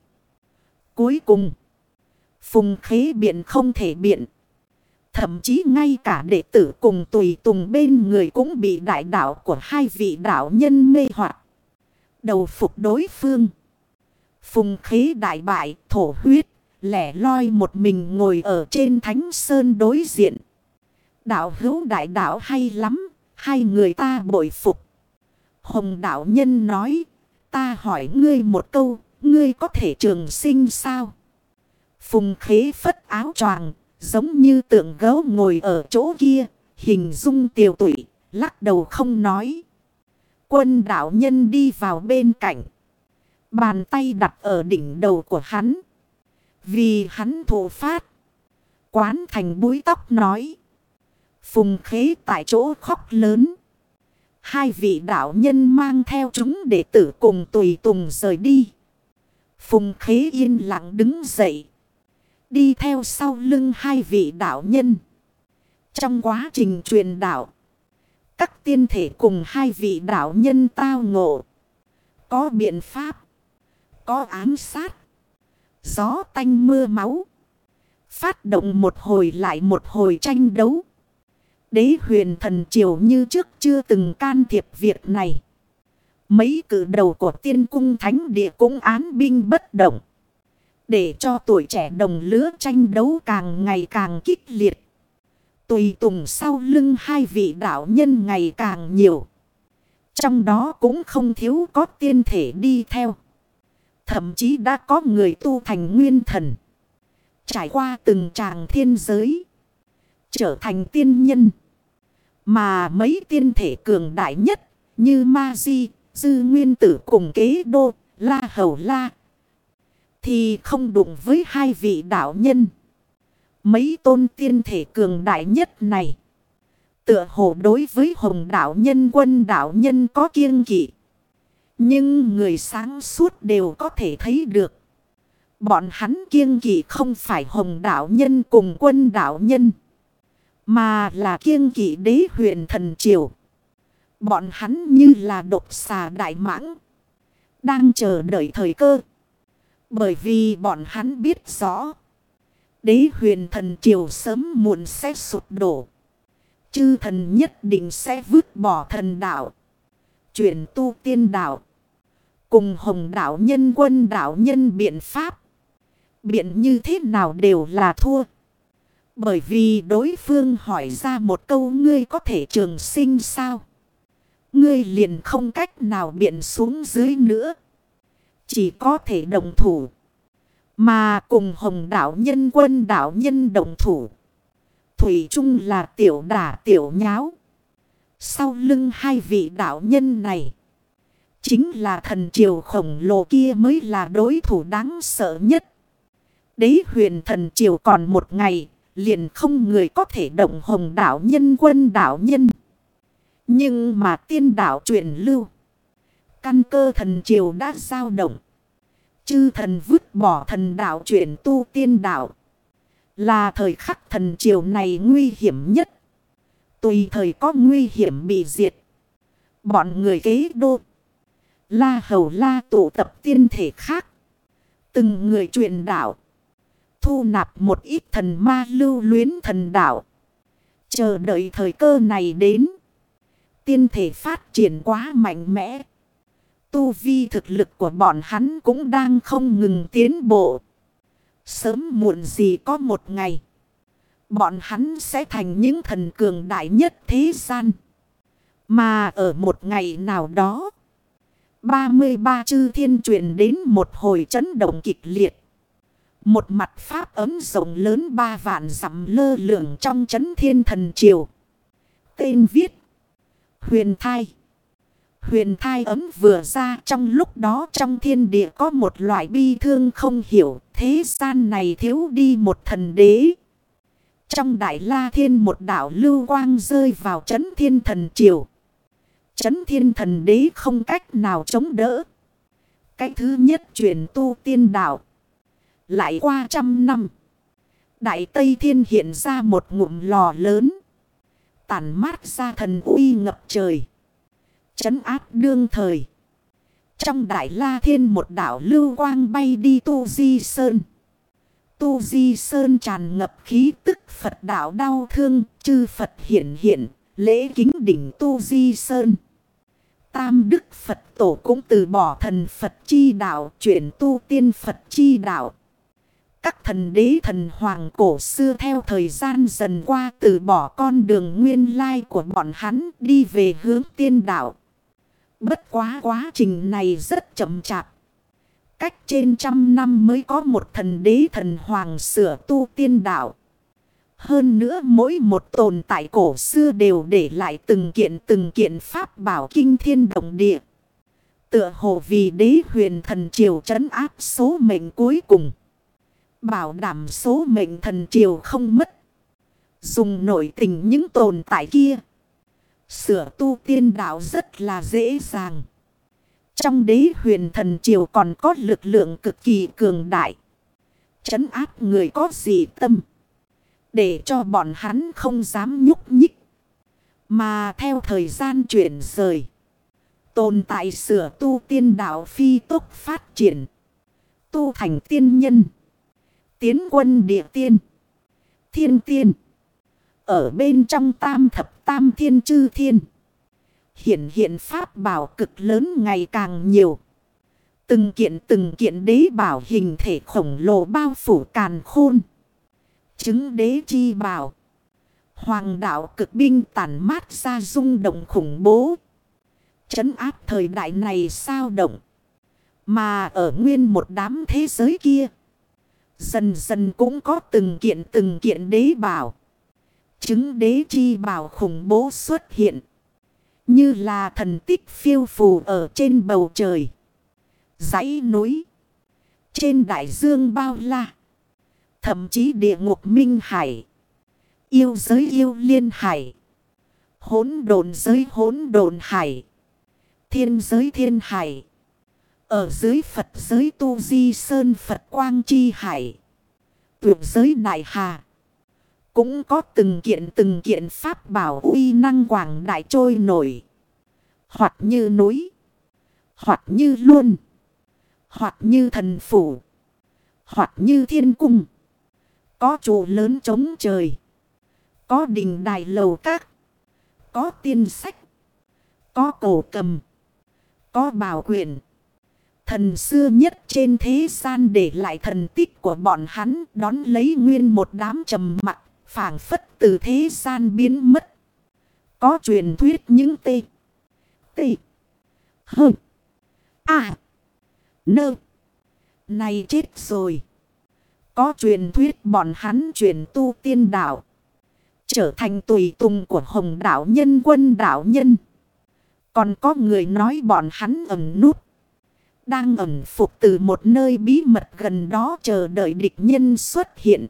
[SPEAKER 1] Cuối cùng, phùng khế biện không thể biện. Thậm chí ngay cả đệ tử cùng tùy tùng bên người cũng bị đại đạo của hai vị đạo nhân mê hoặc Đầu phục đối phương. Phùng khí đại bại, thổ huyết, lẻ loi một mình ngồi ở trên thánh sơn đối diện. Đạo hữu đại đạo hay lắm, hai người ta bội phục. Hồng đạo nhân nói, ta hỏi ngươi một câu, ngươi có thể trường sinh sao? Phùng khế phất áo choàng, giống như tượng gấu ngồi ở chỗ kia, hình dung tiều tụy, lắc đầu không nói. Quân đạo nhân đi vào bên cạnh. Bàn tay đặt ở đỉnh đầu của hắn. Vì hắn thổ phát. Quán thành búi tóc nói. Phùng khế tại chỗ khóc lớn. Hai vị đạo nhân mang theo chúng để tử cùng tùy tùng rời đi. Phùng khế yên lặng đứng dậy. Đi theo sau lưng hai vị đạo nhân. Trong quá trình truyền đạo. Các tiên thể cùng hai vị đạo nhân tao ngộ. Có biện pháp. Có ám sát. Gió tanh mưa máu. Phát động một hồi lại một hồi tranh đấu. Đế huyền thần triều như trước chưa từng can thiệp việc này. Mấy cử đầu của tiên cung thánh địa cũng án binh bất động. Để cho tuổi trẻ đồng lứa tranh đấu càng ngày càng kích liệt. Tùy tùng sau lưng hai vị đạo nhân ngày càng nhiều. Trong đó cũng không thiếu có tiên thể đi theo. Thậm chí đã có người tu thành nguyên thần. Trải qua từng tràng thiên giới. Trở thành tiên nhân. Mà mấy tiên thể cường đại nhất như Ma Di, Dư Nguyên Tử cùng kế đô, La Hầu La. Thì không đụng với hai vị đạo nhân. Mấy tôn tiên thể cường đại nhất này. Tựa hồ đối với hồng đạo nhân, quân đạo nhân có kiêng kỵ. Nhưng người sáng suốt đều có thể thấy được. Bọn hắn kiêng kỵ không phải hồng đạo nhân cùng quân đạo nhân. Mà là kiêng kỵ đế huyện thần triều. Bọn hắn như là độc xà đại mãng. Đang chờ đợi thời cơ. Bởi vì bọn hắn biết rõ. Đế huyền thần triều sớm muộn sẽ sụp đổ. Chư thần nhất định sẽ vứt bỏ thần đạo. Chuyển tu tiên đạo. Cùng hồng đạo nhân, quân đạo nhân biện pháp. Biện như thế nào đều là thua. Bởi vì đối phương hỏi ra một câu, ngươi có thể trường sinh sao? Ngươi liền không cách nào biện xuống dưới nữa. Chỉ có thể đồng thủ. Mà cùng hồng đạo nhân, quân đạo nhân đồng thủ. Thủy chung là tiểu đả, tiểu nháo. Sau lưng hai vị đạo nhân này. Chính là thần triều khổng lồ kia mới là đối thủ đáng sợ nhất. Đế huyền thần triều còn một ngày. Liền không người có thể động hồng đạo nhân, quân đạo nhân. Nhưng mà tiên đạo truyền lưu. Căn cơ thần triều đã dao động. Chư thần vứt bỏ thần đạo chuyển tu tiên đạo. Là thời khắc thần triều này nguy hiểm nhất. Tùy thời có nguy hiểm bị diệt. Bọn người kế đô. La hầu la tụ tập tiên thể khác. Từng người truyền đạo. Thu nạp một ít thần ma lưu luyến thần đạo. Chờ đợi thời cơ này đến. Tiên thể phát triển quá mạnh mẽ. Tu vi thực lực của bọn hắn cũng đang không ngừng tiến bộ. Sớm muộn gì có một ngày. Bọn hắn sẽ thành những thần cường đại nhất thế gian. Mà ở một ngày nào đó. 33 chư thiên truyền đến một hồi chấn động kịch liệt. Một mặt pháp ấm rộng lớn ba vạn dặm lơ lửng trong chấn thiên thần triều. Tên viết. Huyền thai. Huyền thai ấm vừa ra, trong lúc đó trong thiên địa có một loại bi thương không hiểu. Thế gian này thiếu đi một thần đế. Trong đại la thiên một đảo lưu quang rơi vào chấn thiên thần triều. Chấn thiên thần đế không cách nào chống đỡ. cách thứ nhất chuyển tu tiên đạo. Lại qua trăm năm. Đại Tây Thiên hiện ra một ngụm lò lớn. Tản mát ra thần uy ngập trời. Chấn áp đương thời. Trong Đại La Thiên một đảo lưu quang bay đi Tu Di Sơn. tu di sơn tràn ngập khí tức Phật đạo đau thương, chư Phật hiện hiện, lễ kính đỉnh tu di sơn. Tam Đức Phật Tổ cũng từ bỏ thần Phật chi đạo, chuyển tu tiên Phật chi đạo. Các thần đế thần hoàng cổ xưa theo thời gian dần qua từ bỏ con đường nguyên lai của bọn hắn đi về hướng tiên đạo. Bất quá quá trình này rất chậm chạp. Cách trên trăm năm mới có một thần đế thần hoàng sửa tu tiên đạo. Hơn nữa mỗi một tồn tại cổ xưa đều để lại từng kiện từng kiện pháp bảo kinh thiên động địa. Tựa hồ vì đế huyền thần triều trấn áp số mệnh cuối cùng. Bảo đảm số mệnh thần triều không mất. Dùng nổi tình những tồn tại kia. Sửa tu tiên đạo rất là dễ dàng. Trong đế huyền thần triều còn có lực lượng cực kỳ cường đại. Chấn áp người có gì tâm. Để cho bọn hắn không dám nhúc nhích. Mà theo thời gian chuyển rời. Tồn tại sửa tu tiên đạo phi tốc phát triển. Tu thành tiên nhân. Tiến quân địa tiên. Thiên tiên. Ở bên trong tam thập tam thiên chư thiên. Hiện hiện pháp bảo cực lớn ngày càng nhiều. Từng kiện từng kiện đế bảo hình thể khổng lồ bao phủ càn khôn. Chứng đế chi bảo. Hoàng đạo cực binh tản mát ra rung động khủng bố. Chấn áp thời đại này sao động. Mà ở nguyên một đám thế giới kia. Dần dần cũng có từng kiện từng kiện đế bảo. Chứng đế chi bảo khủng bố xuất hiện. Như là thần tích phiêu phù ở trên bầu trời. dãy núi. Trên đại dương bao la. Thậm chí địa ngục minh hải. Yêu giới yêu liên hải. Hốn đồn giới hốn đồn hải. Thiên giới thiên hải. Ở dưới Phật giới Tu Di Sơn Phật Quang Chi Hải. Tuyệt giới Đại Hà. Cũng có từng kiện từng kiện pháp bảo uy năng quảng đại trôi nổi. Hoặc như núi. Hoặc như luôn. Hoặc như thần phủ. Hoặc như thiên cung. Có trụ lớn chống trời. Có đình đài lầu các. Có tiên sách. Có cổ cầm. Có bảo quyển. Thần xưa nhất trên thế gian để lại thần tích của bọn hắn đón lấy nguyên một đám trầm mặc phảng phất từ thế gian biến mất. Có truyền thuyết những tê. Tê. Hơ. À. Nơ. Này chết rồi. Có truyền thuyết bọn hắn truyền tu tiên đạo. Trở thành tùy tùng của hồng đạo nhân, quân đạo nhân. Còn có người nói bọn hắn ẩn nút. Đang ẩn phục từ một nơi bí mật gần đó chờ đợi địch nhân xuất hiện.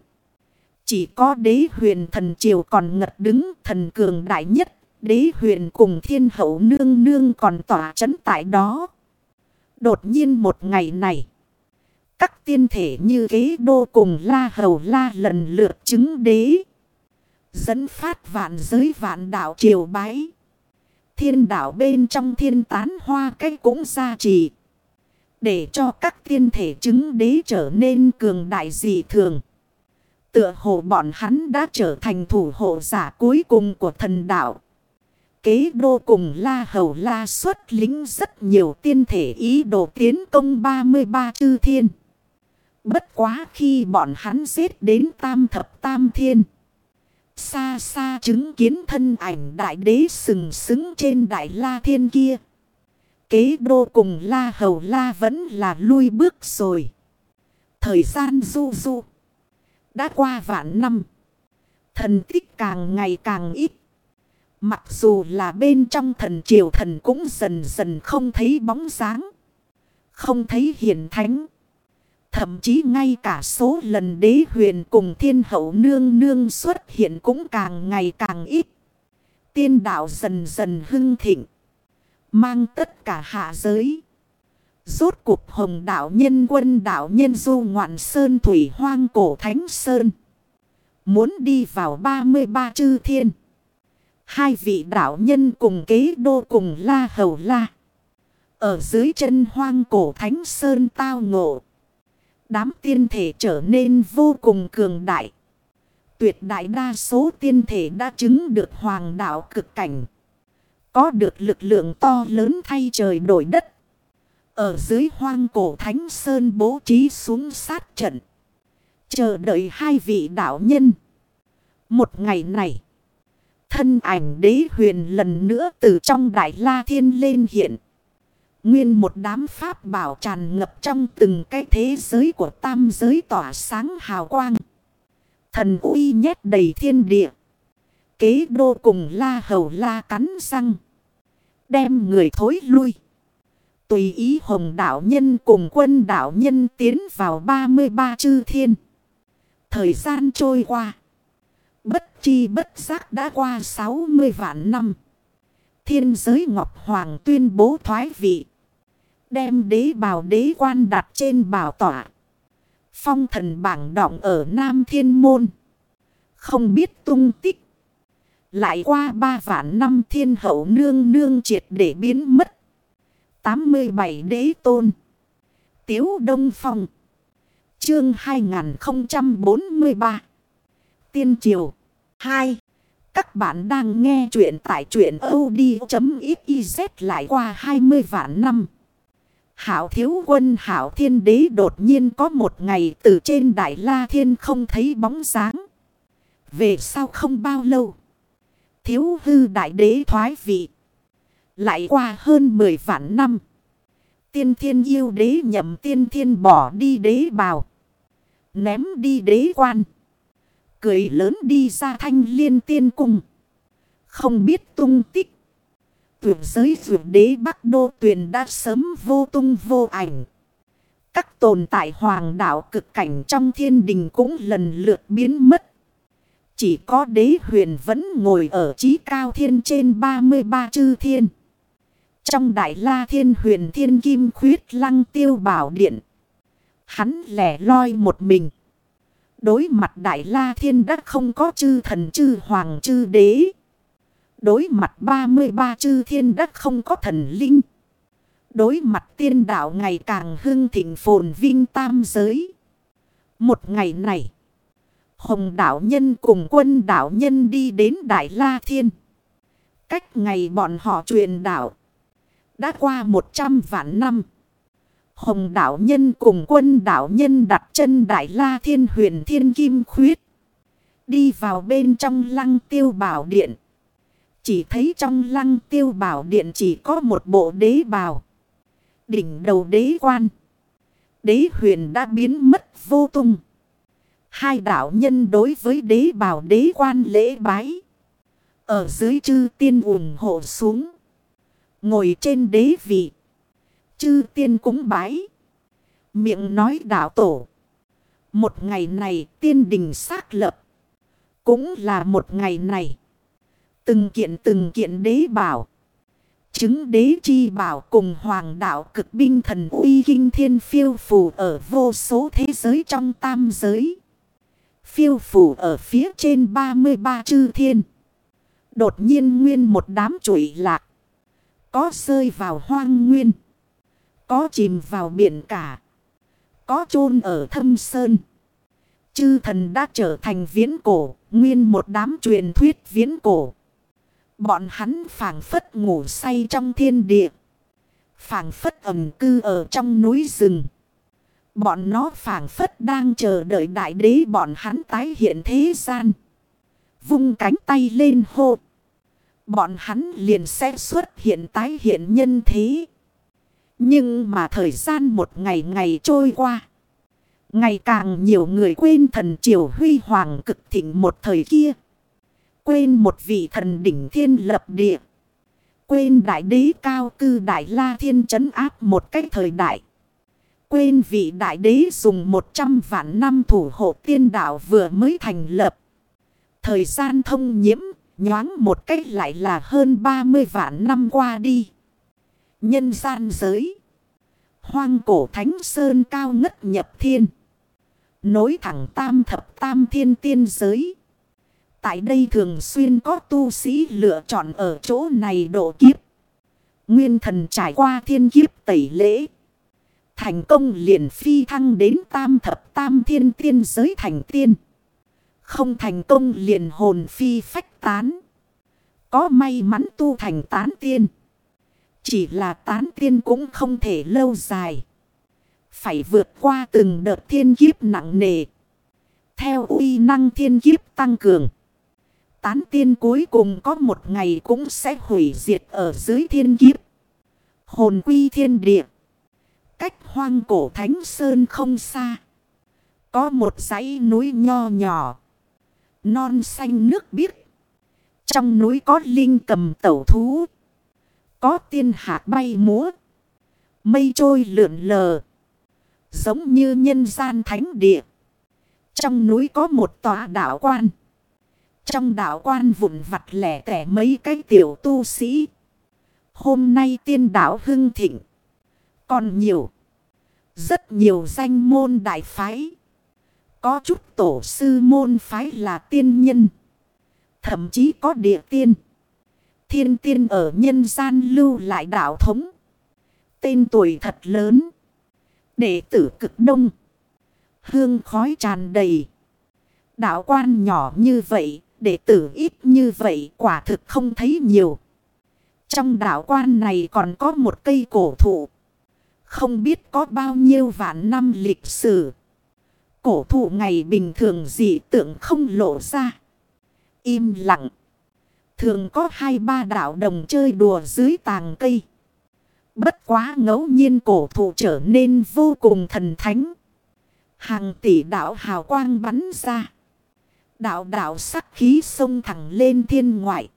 [SPEAKER 1] Chỉ có đế huyền thần triều còn ngật đứng thần cường đại nhất. Đế huyền cùng thiên hậu nương nương còn tỏa chấn tại đó. Đột nhiên một ngày này. Các tiên thể như kế đô cùng la hầu la lần lượt chứng đế. Dẫn phát vạn giới vạn đạo triều bái. Thiên đạo bên trong thiên tán hoa cách cũng ra trì. Để cho các tiên thể chứng đế trở nên cường đại dị thường. Tựa hồ bọn hắn đã trở thành thủ hộ giả cuối cùng của thần đạo. Kế đô cùng la hầu la xuất lính rất nhiều tiên thể ý đồ tiến công 33 chư thiên. Bất quá khi bọn hắn giết đến tam thập tam thiên. Xa xa chứng kiến thân ảnh đại đế sừng sững trên đại la thiên kia. Kế đô cùng la hầu la vẫn là lui bước rồi. Thời gian du du. Đã qua vạn năm. Thần tích càng ngày càng ít. Mặc dù là bên trong thần triều thần cũng dần dần không thấy bóng dáng. Không thấy hiền thánh. Thậm chí ngay cả số lần đế huyền cùng thiên hậu nương nương xuất hiện cũng càng ngày càng ít. Tiên đạo dần dần hưng thịnh. Mang tất cả hạ giới. Rốt cuộc hồng đạo nhân, quân đạo nhân, du ngoạn sơn, thủy hoang cổ thánh sơn. Muốn đi vào 33 chư thiên. Hai vị đạo nhân cùng kế đô cùng la hầu la. Ở dưới chân hoang cổ thánh sơn tao ngộ. Đám tiên thể trở nên vô cùng cường đại. Tuyệt đại đa số tiên thể đã chứng được hoàng đạo cực cảnh. Có được lực lượng to lớn thay trời đổi đất. Ở dưới hoang cổ thánh sơn bố trí xuống sát trận. Chờ đợi hai vị đạo nhân. Một ngày này. Thân ảnh đế huyền lần nữa từ trong đại la thiên lên hiện. Nguyên một đám pháp bảo tràn ngập trong từng cái thế giới của tam giới tỏa sáng hào quang. Thần uy nhét đầy thiên địa. Kế đô cùng la hầu la cắn răng. Đem người thối lui. Tùy ý hồng đạo nhân cùng quân đạo nhân tiến vào 33 chư thiên. Thời gian trôi qua. Bất chi bất giác đã qua 60 vạn năm. Thiên giới Ngọc Hoàng tuyên bố thoái vị. Đem đế bào đế quan đặt trên bảo tỏa. Phong thần bảng động ở Nam Thiên Môn. Không biết tung tích. Lại qua ba vạn năm thiên hậu nương nương triệt để biến mất. 87 đế tôn. Tiếu Đông Phong. Chương 2043. Tiên Triều. 2. Các bạn đang nghe chuyện tại chuyện od.xyz lại qua 20 vạn năm. Hảo thiếu quân, Hảo thiên đế đột nhiên có một ngày từ trên đại la thiên không thấy bóng dáng. Về sau không bao lâu. Thiếu hư đại đế thoái vị. Lại qua hơn 10 vạn năm. Tiên thiên yêu đế nhậm tiên thiên bỏ đi đế bào. Ném đi đế quan. Cười lớn đi ra thanh liên tiên cung. Không biết tung tích. Tuyệt giới tuyệt đế Bắc Đô tuyền đã sớm vô tung vô ảnh. Các tồn tại hoàng đạo cực cảnh trong thiên đình cũng lần lượt biến mất. Chỉ có đế huyền vẫn ngồi ở trí cao thiên trên 33 chư thiên. Trong đại la thiên huyền thiên kim khuyết lăng tiêu bảo điện. Hắn lẻ loi một mình. Đối mặt đại la thiên đã không có chư thần chư hoàng chư đế. Đối mặt 33 chư thiên đã không có thần linh. Đối mặt tiên đạo ngày càng hưng thịnh phồn vinh tam giới. Một ngày này. Hồng đạo nhân cùng quân đạo nhân đi đến Đại La Thiên. Cách ngày bọn họ truyền đạo. Đã qua một trăm vạn năm. Hồng đạo nhân cùng quân đạo nhân đặt chân Đại La Thiên huyền Thiên Kim Khuyết. Đi vào bên trong lăng tiêu bảo điện. Chỉ thấy trong lăng tiêu bảo điện chỉ có một bộ đế bào. Đỉnh đầu đế quan. Đế huyền đã biến mất vô tung. Hai đạo nhân đối với đế bào đế quan lễ bái. Ở dưới chư tiên ủng hộ xuống. Ngồi trên đế vị. Chư tiên cúng bái. Miệng nói đạo tổ. Một ngày này tiên đình xác lập. Cũng là một ngày này. Từng kiện từng kiện đế bảo. Chứng đế chi bảo cùng hoàng đạo cực binh thần uy kinh thiên phiêu phù ở vô số thế giới trong tam giới. Phiêu phù ở phía trên 33 chư thiên. Đột nhiên nguyên một đám chuỗi lạc. Có rơi vào hoang nguyên. Có chìm vào biển cả. Có chôn ở thâm sơn. Chư thần đã trở thành viễn cổ. Nguyên một đám truyền thuyết viễn cổ. Bọn hắn phảng phất ngủ say trong thiên địa. phảng phất ẩm cư ở trong núi rừng. Bọn nó phảng phất đang chờ đợi đại đế bọn hắn tái hiện thế gian. Vung cánh tay lên hô. Bọn hắn liền sẽ xuất hiện tái hiện nhân thế. Nhưng mà thời gian một ngày ngày trôi qua. Ngày càng nhiều người quên thần triều huy hoàng cực thịnh một thời kia. Quên một vị thần đỉnh thiên lập địa. Quên đại đế cao cư đại la thiên trấn áp một cách thời đại. Quên vị đại đế dùng 100 vạn năm thủ hộ tiên đạo vừa mới thành lập. Thời gian thông nhiễm, nhoáng một cách lại là hơn 30 vạn năm qua đi. Nhân gian giới. Hoang cổ thánh sơn cao ngất nhập thiên. Nối thẳng tam thập tam thiên tiên giới. Tại đây thường xuyên có tu sĩ lựa chọn ở chỗ này độ kiếp. Nguyên thần trải qua thiên kiếp tẩy lễ Thành công liền phi thăng đến tam thập tam thiên tiên giới thành tiên. Không thành công liền hồn phi phách tán. Có may mắn tu thành tán tiên. Chỉ là tán tiên cũng không thể lâu dài. Phải vượt qua từng đợt thiên kiếp nặng nề. Theo uy năng thiên kiếp tăng cường. Tán tiên cuối cùng có một ngày cũng sẽ hủy diệt ở dưới thiên kiếp. Hồn quy thiên địa. Cách hoang cổ thánh sơn không xa. Có một dãy núi nho nhỏ. Non xanh nước biếc. Trong núi có linh cầm tẩu thú. Có tiên hạt bay múa. Mây trôi lượn lờ. Giống như nhân gian thánh địa. Trong núi có một tòa đảo quan. Trong đảo quan vụn vặt lẻ tẻ mấy cái tiểu tu sĩ. Hôm nay tiên đảo hưng thịnh. Còn nhiều. Rất nhiều danh môn đại phái. Có chút tổ sư môn phái là tiên nhân. Thậm chí có địa tiên. Thiên tiên ở nhân gian lưu lại đạo thống. Tên tuổi thật lớn. Đệ tử cực đông. Hương khói tràn đầy. Đạo quan nhỏ như vậy, đệ tử ít như vậy quả thực không thấy nhiều. Trong đạo quan này còn có một cây cổ thụ. Không biết có bao nhiêu vạn năm lịch sử. Cổ thụ ngày bình thường dị tượng không lộ ra. Im lặng. Thường có hai ba đạo đồng chơi đùa dưới tàng cây. Bất quá ngẫu nhiên cổ thụ trở nên vô cùng thần thánh. Hàng tỷ đạo hào quang bắn ra. Đạo đạo sắc khí sông thẳng lên thiên ngoại.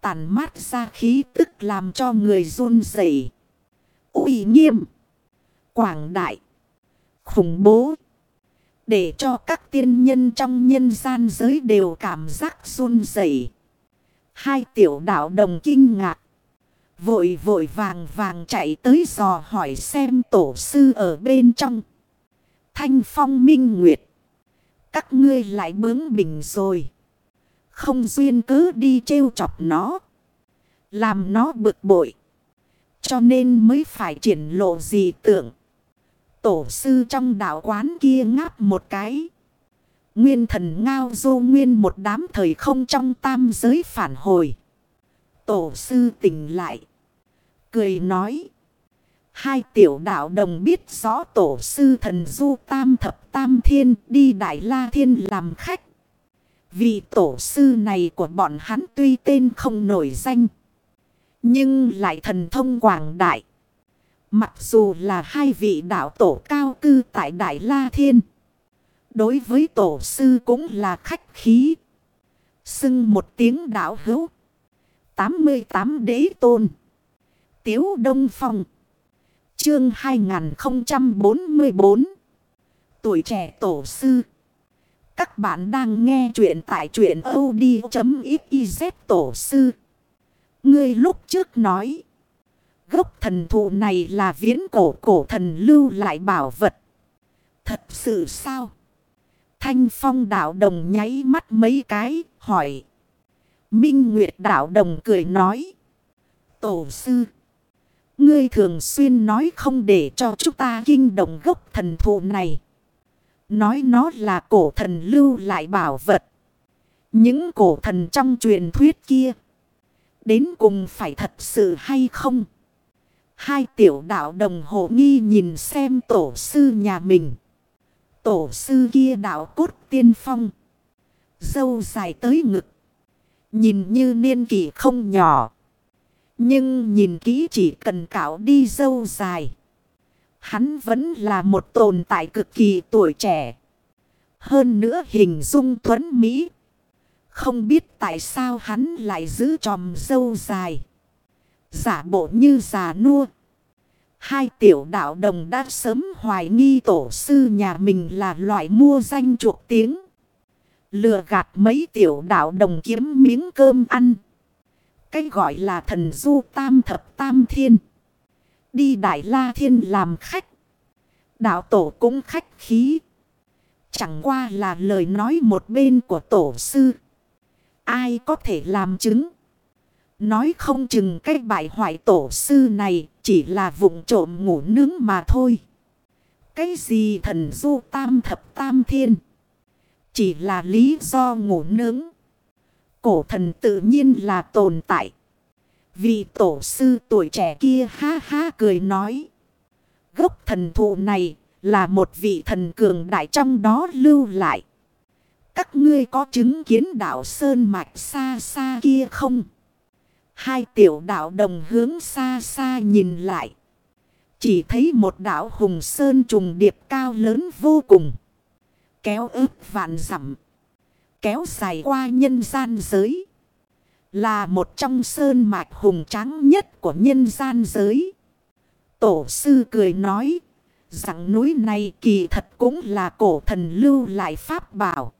[SPEAKER 1] Tàn mát ra khí tức làm cho người run rẩy uy nghiêm. Quảng đại. Khủng bố. Để cho các tiên nhân trong nhân gian giới đều cảm giác run rẩy. Hai tiểu đạo đồng kinh ngạc. Vội vội vàng vàng chạy tới dò hỏi xem tổ sư ở bên trong. Thanh phong minh nguyệt. Các ngươi lại bướng bỉnh rồi. Không duyên cứ đi trêu chọc nó. Làm nó bực bội. Cho nên mới phải triển lộ gì tưởng. Tổ sư trong đạo quán kia ngáp một cái. Nguyên thần ngao dô nguyên một đám thời không trong tam giới phản hồi. Tổ sư tỉnh lại. Cười nói. Hai tiểu đạo đồng biết rõ tổ sư thần du tam thập tam thiên đi đại la thiên làm khách. Vì tổ sư này của bọn hắn tuy tên không nổi danh. Nhưng lại thần thông quảng đại. Mặc dù là hai vị đạo tổ cao cư tại Đại La Thiên. Đối với tổ sư cũng là khách khí. Xưng một tiếng đạo hữu. 88 đế tôn. Tiếu Đông Phong. Chương 2044. Tuổi trẻ tổ sư. Các bạn đang nghe chuyện tại chuyện od.xyz tổ sư. Ngươi lúc trước nói. Gốc thần thụ này là viễn cổ cổ thần lưu lại bảo vật. Thật sự sao? Thanh phong đạo đồng nháy mắt mấy cái, hỏi. Minh Nguyệt đạo đồng cười nói. Tổ sư. Ngươi thường xuyên nói không để cho chúng ta kinh động gốc thần thụ này. Nói nó là cổ thần lưu lại bảo vật. Những cổ thần trong truyền thuyết kia. Đến cùng phải thật sự hay không? Hai tiểu đạo đồng hộ nghi nhìn xem tổ sư nhà mình. Tổ sư kia đạo cốt tiên phong. Dâu dài tới ngực. Nhìn như niên kỷ không nhỏ. Nhưng nhìn kỹ chỉ cần cạo đi dâu dài. Hắn vẫn là một tồn tại cực kỳ tuổi trẻ. Hơn nữa hình dung tuấn Mỹ. Không biết tại sao hắn lại giữ tròm dâu dài. Giả bộ như già nua. Hai tiểu đạo đồng đã sớm hoài nghi tổ sư nhà mình là loại mua danh chuộc tiếng. Lừa gạt mấy tiểu đạo đồng kiếm miếng cơm ăn. Cái gọi là thần du tam thập tam thiên. Đi Đại La Thiên làm khách. Đạo tổ cũng khách khí. Chẳng qua là lời nói một bên của tổ sư. Ai có thể làm chứng? Nói không chừng cái bại hoại tổ sư này chỉ là vụng trộm ngủ nướng mà thôi. Cái gì thần du tam thập tam thiên? Chỉ là lý do ngủ nướng. Cổ thần tự nhiên là tồn tại. Vì tổ sư tuổi trẻ kia ha ha cười nói. Gốc thần thụ này là một vị thần cường đại trong đó lưu lại. Các ngươi có chứng kiến đảo Sơn Mạch xa xa kia không? Hai tiểu đảo đồng hướng xa xa nhìn lại. Chỉ thấy một đảo hùng sơn trùng điệp cao lớn vô cùng. Kéo ức vạn dặm Kéo dài qua nhân gian giới. Là một trong sơn mạch hùng tráng nhất của nhân gian giới. Tổ sư cười nói. Rằng núi này kỳ thật cũng là cổ thần lưu lại pháp bảo.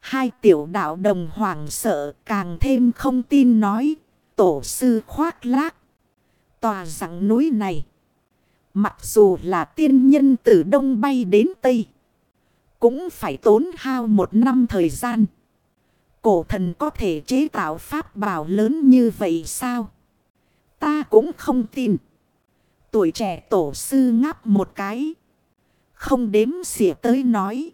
[SPEAKER 1] Hai tiểu đạo đồng hoàng sợ, càng thêm không tin nói. Tổ sư khoác lác. Tòa rằng núi này. Mặc dù là tiên nhân từ đông bay đến tây. Cũng phải tốn hao một năm thời gian. Cổ thần có thể chế tạo pháp bảo lớn như vậy sao? Ta cũng không tin. Tuổi trẻ tổ sư ngáp một cái. Không đếm xỉa tới nói.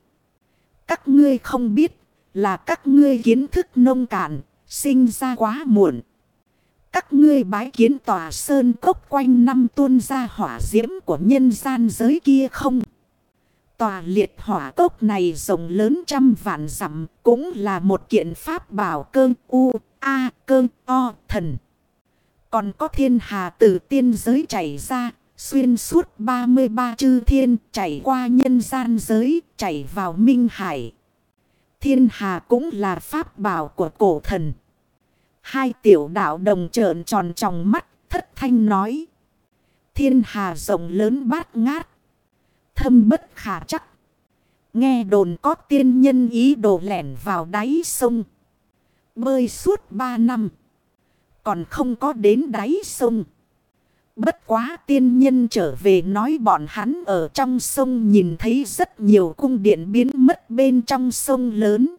[SPEAKER 1] Các ngươi không biết là các ngươi kiến thức nông cạn, sinh ra quá muộn. Các ngươi bái kiến tòa sơn cốc quanh năm tuôn ra hỏa diễm của nhân gian giới kia không? Tòa liệt hỏa cốc này rộng lớn trăm vạn dặm cũng là một kiện pháp bảo cơ u, a, cơ o, thần. Còn có thiên hà từ tiên giới chảy ra, xuyên suốt 33 chư thiên chảy qua nhân gian giới, chảy vào minh hải. Thiên hà cũng là pháp bảo của cổ thần. Hai tiểu đạo đồng trợn tròn trong mắt, thất thanh nói. Thiên hà rộng lớn bát ngát. Thâm bất khả chắc. Nghe đồn có tiên nhân ý đồ lẻn vào đáy sông. Bơi suốt ba năm. Còn không có đến đáy sông. Bất quá tiên nhân trở về nói bọn hắn ở trong sông nhìn thấy rất nhiều cung điện biến mất bên trong sông lớn.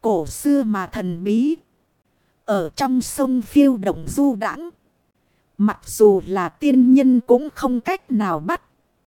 [SPEAKER 1] Cổ xưa mà thần bí. Ở trong sông phiêu động du đãng Mặc dù là tiên nhân cũng không cách nào bắt.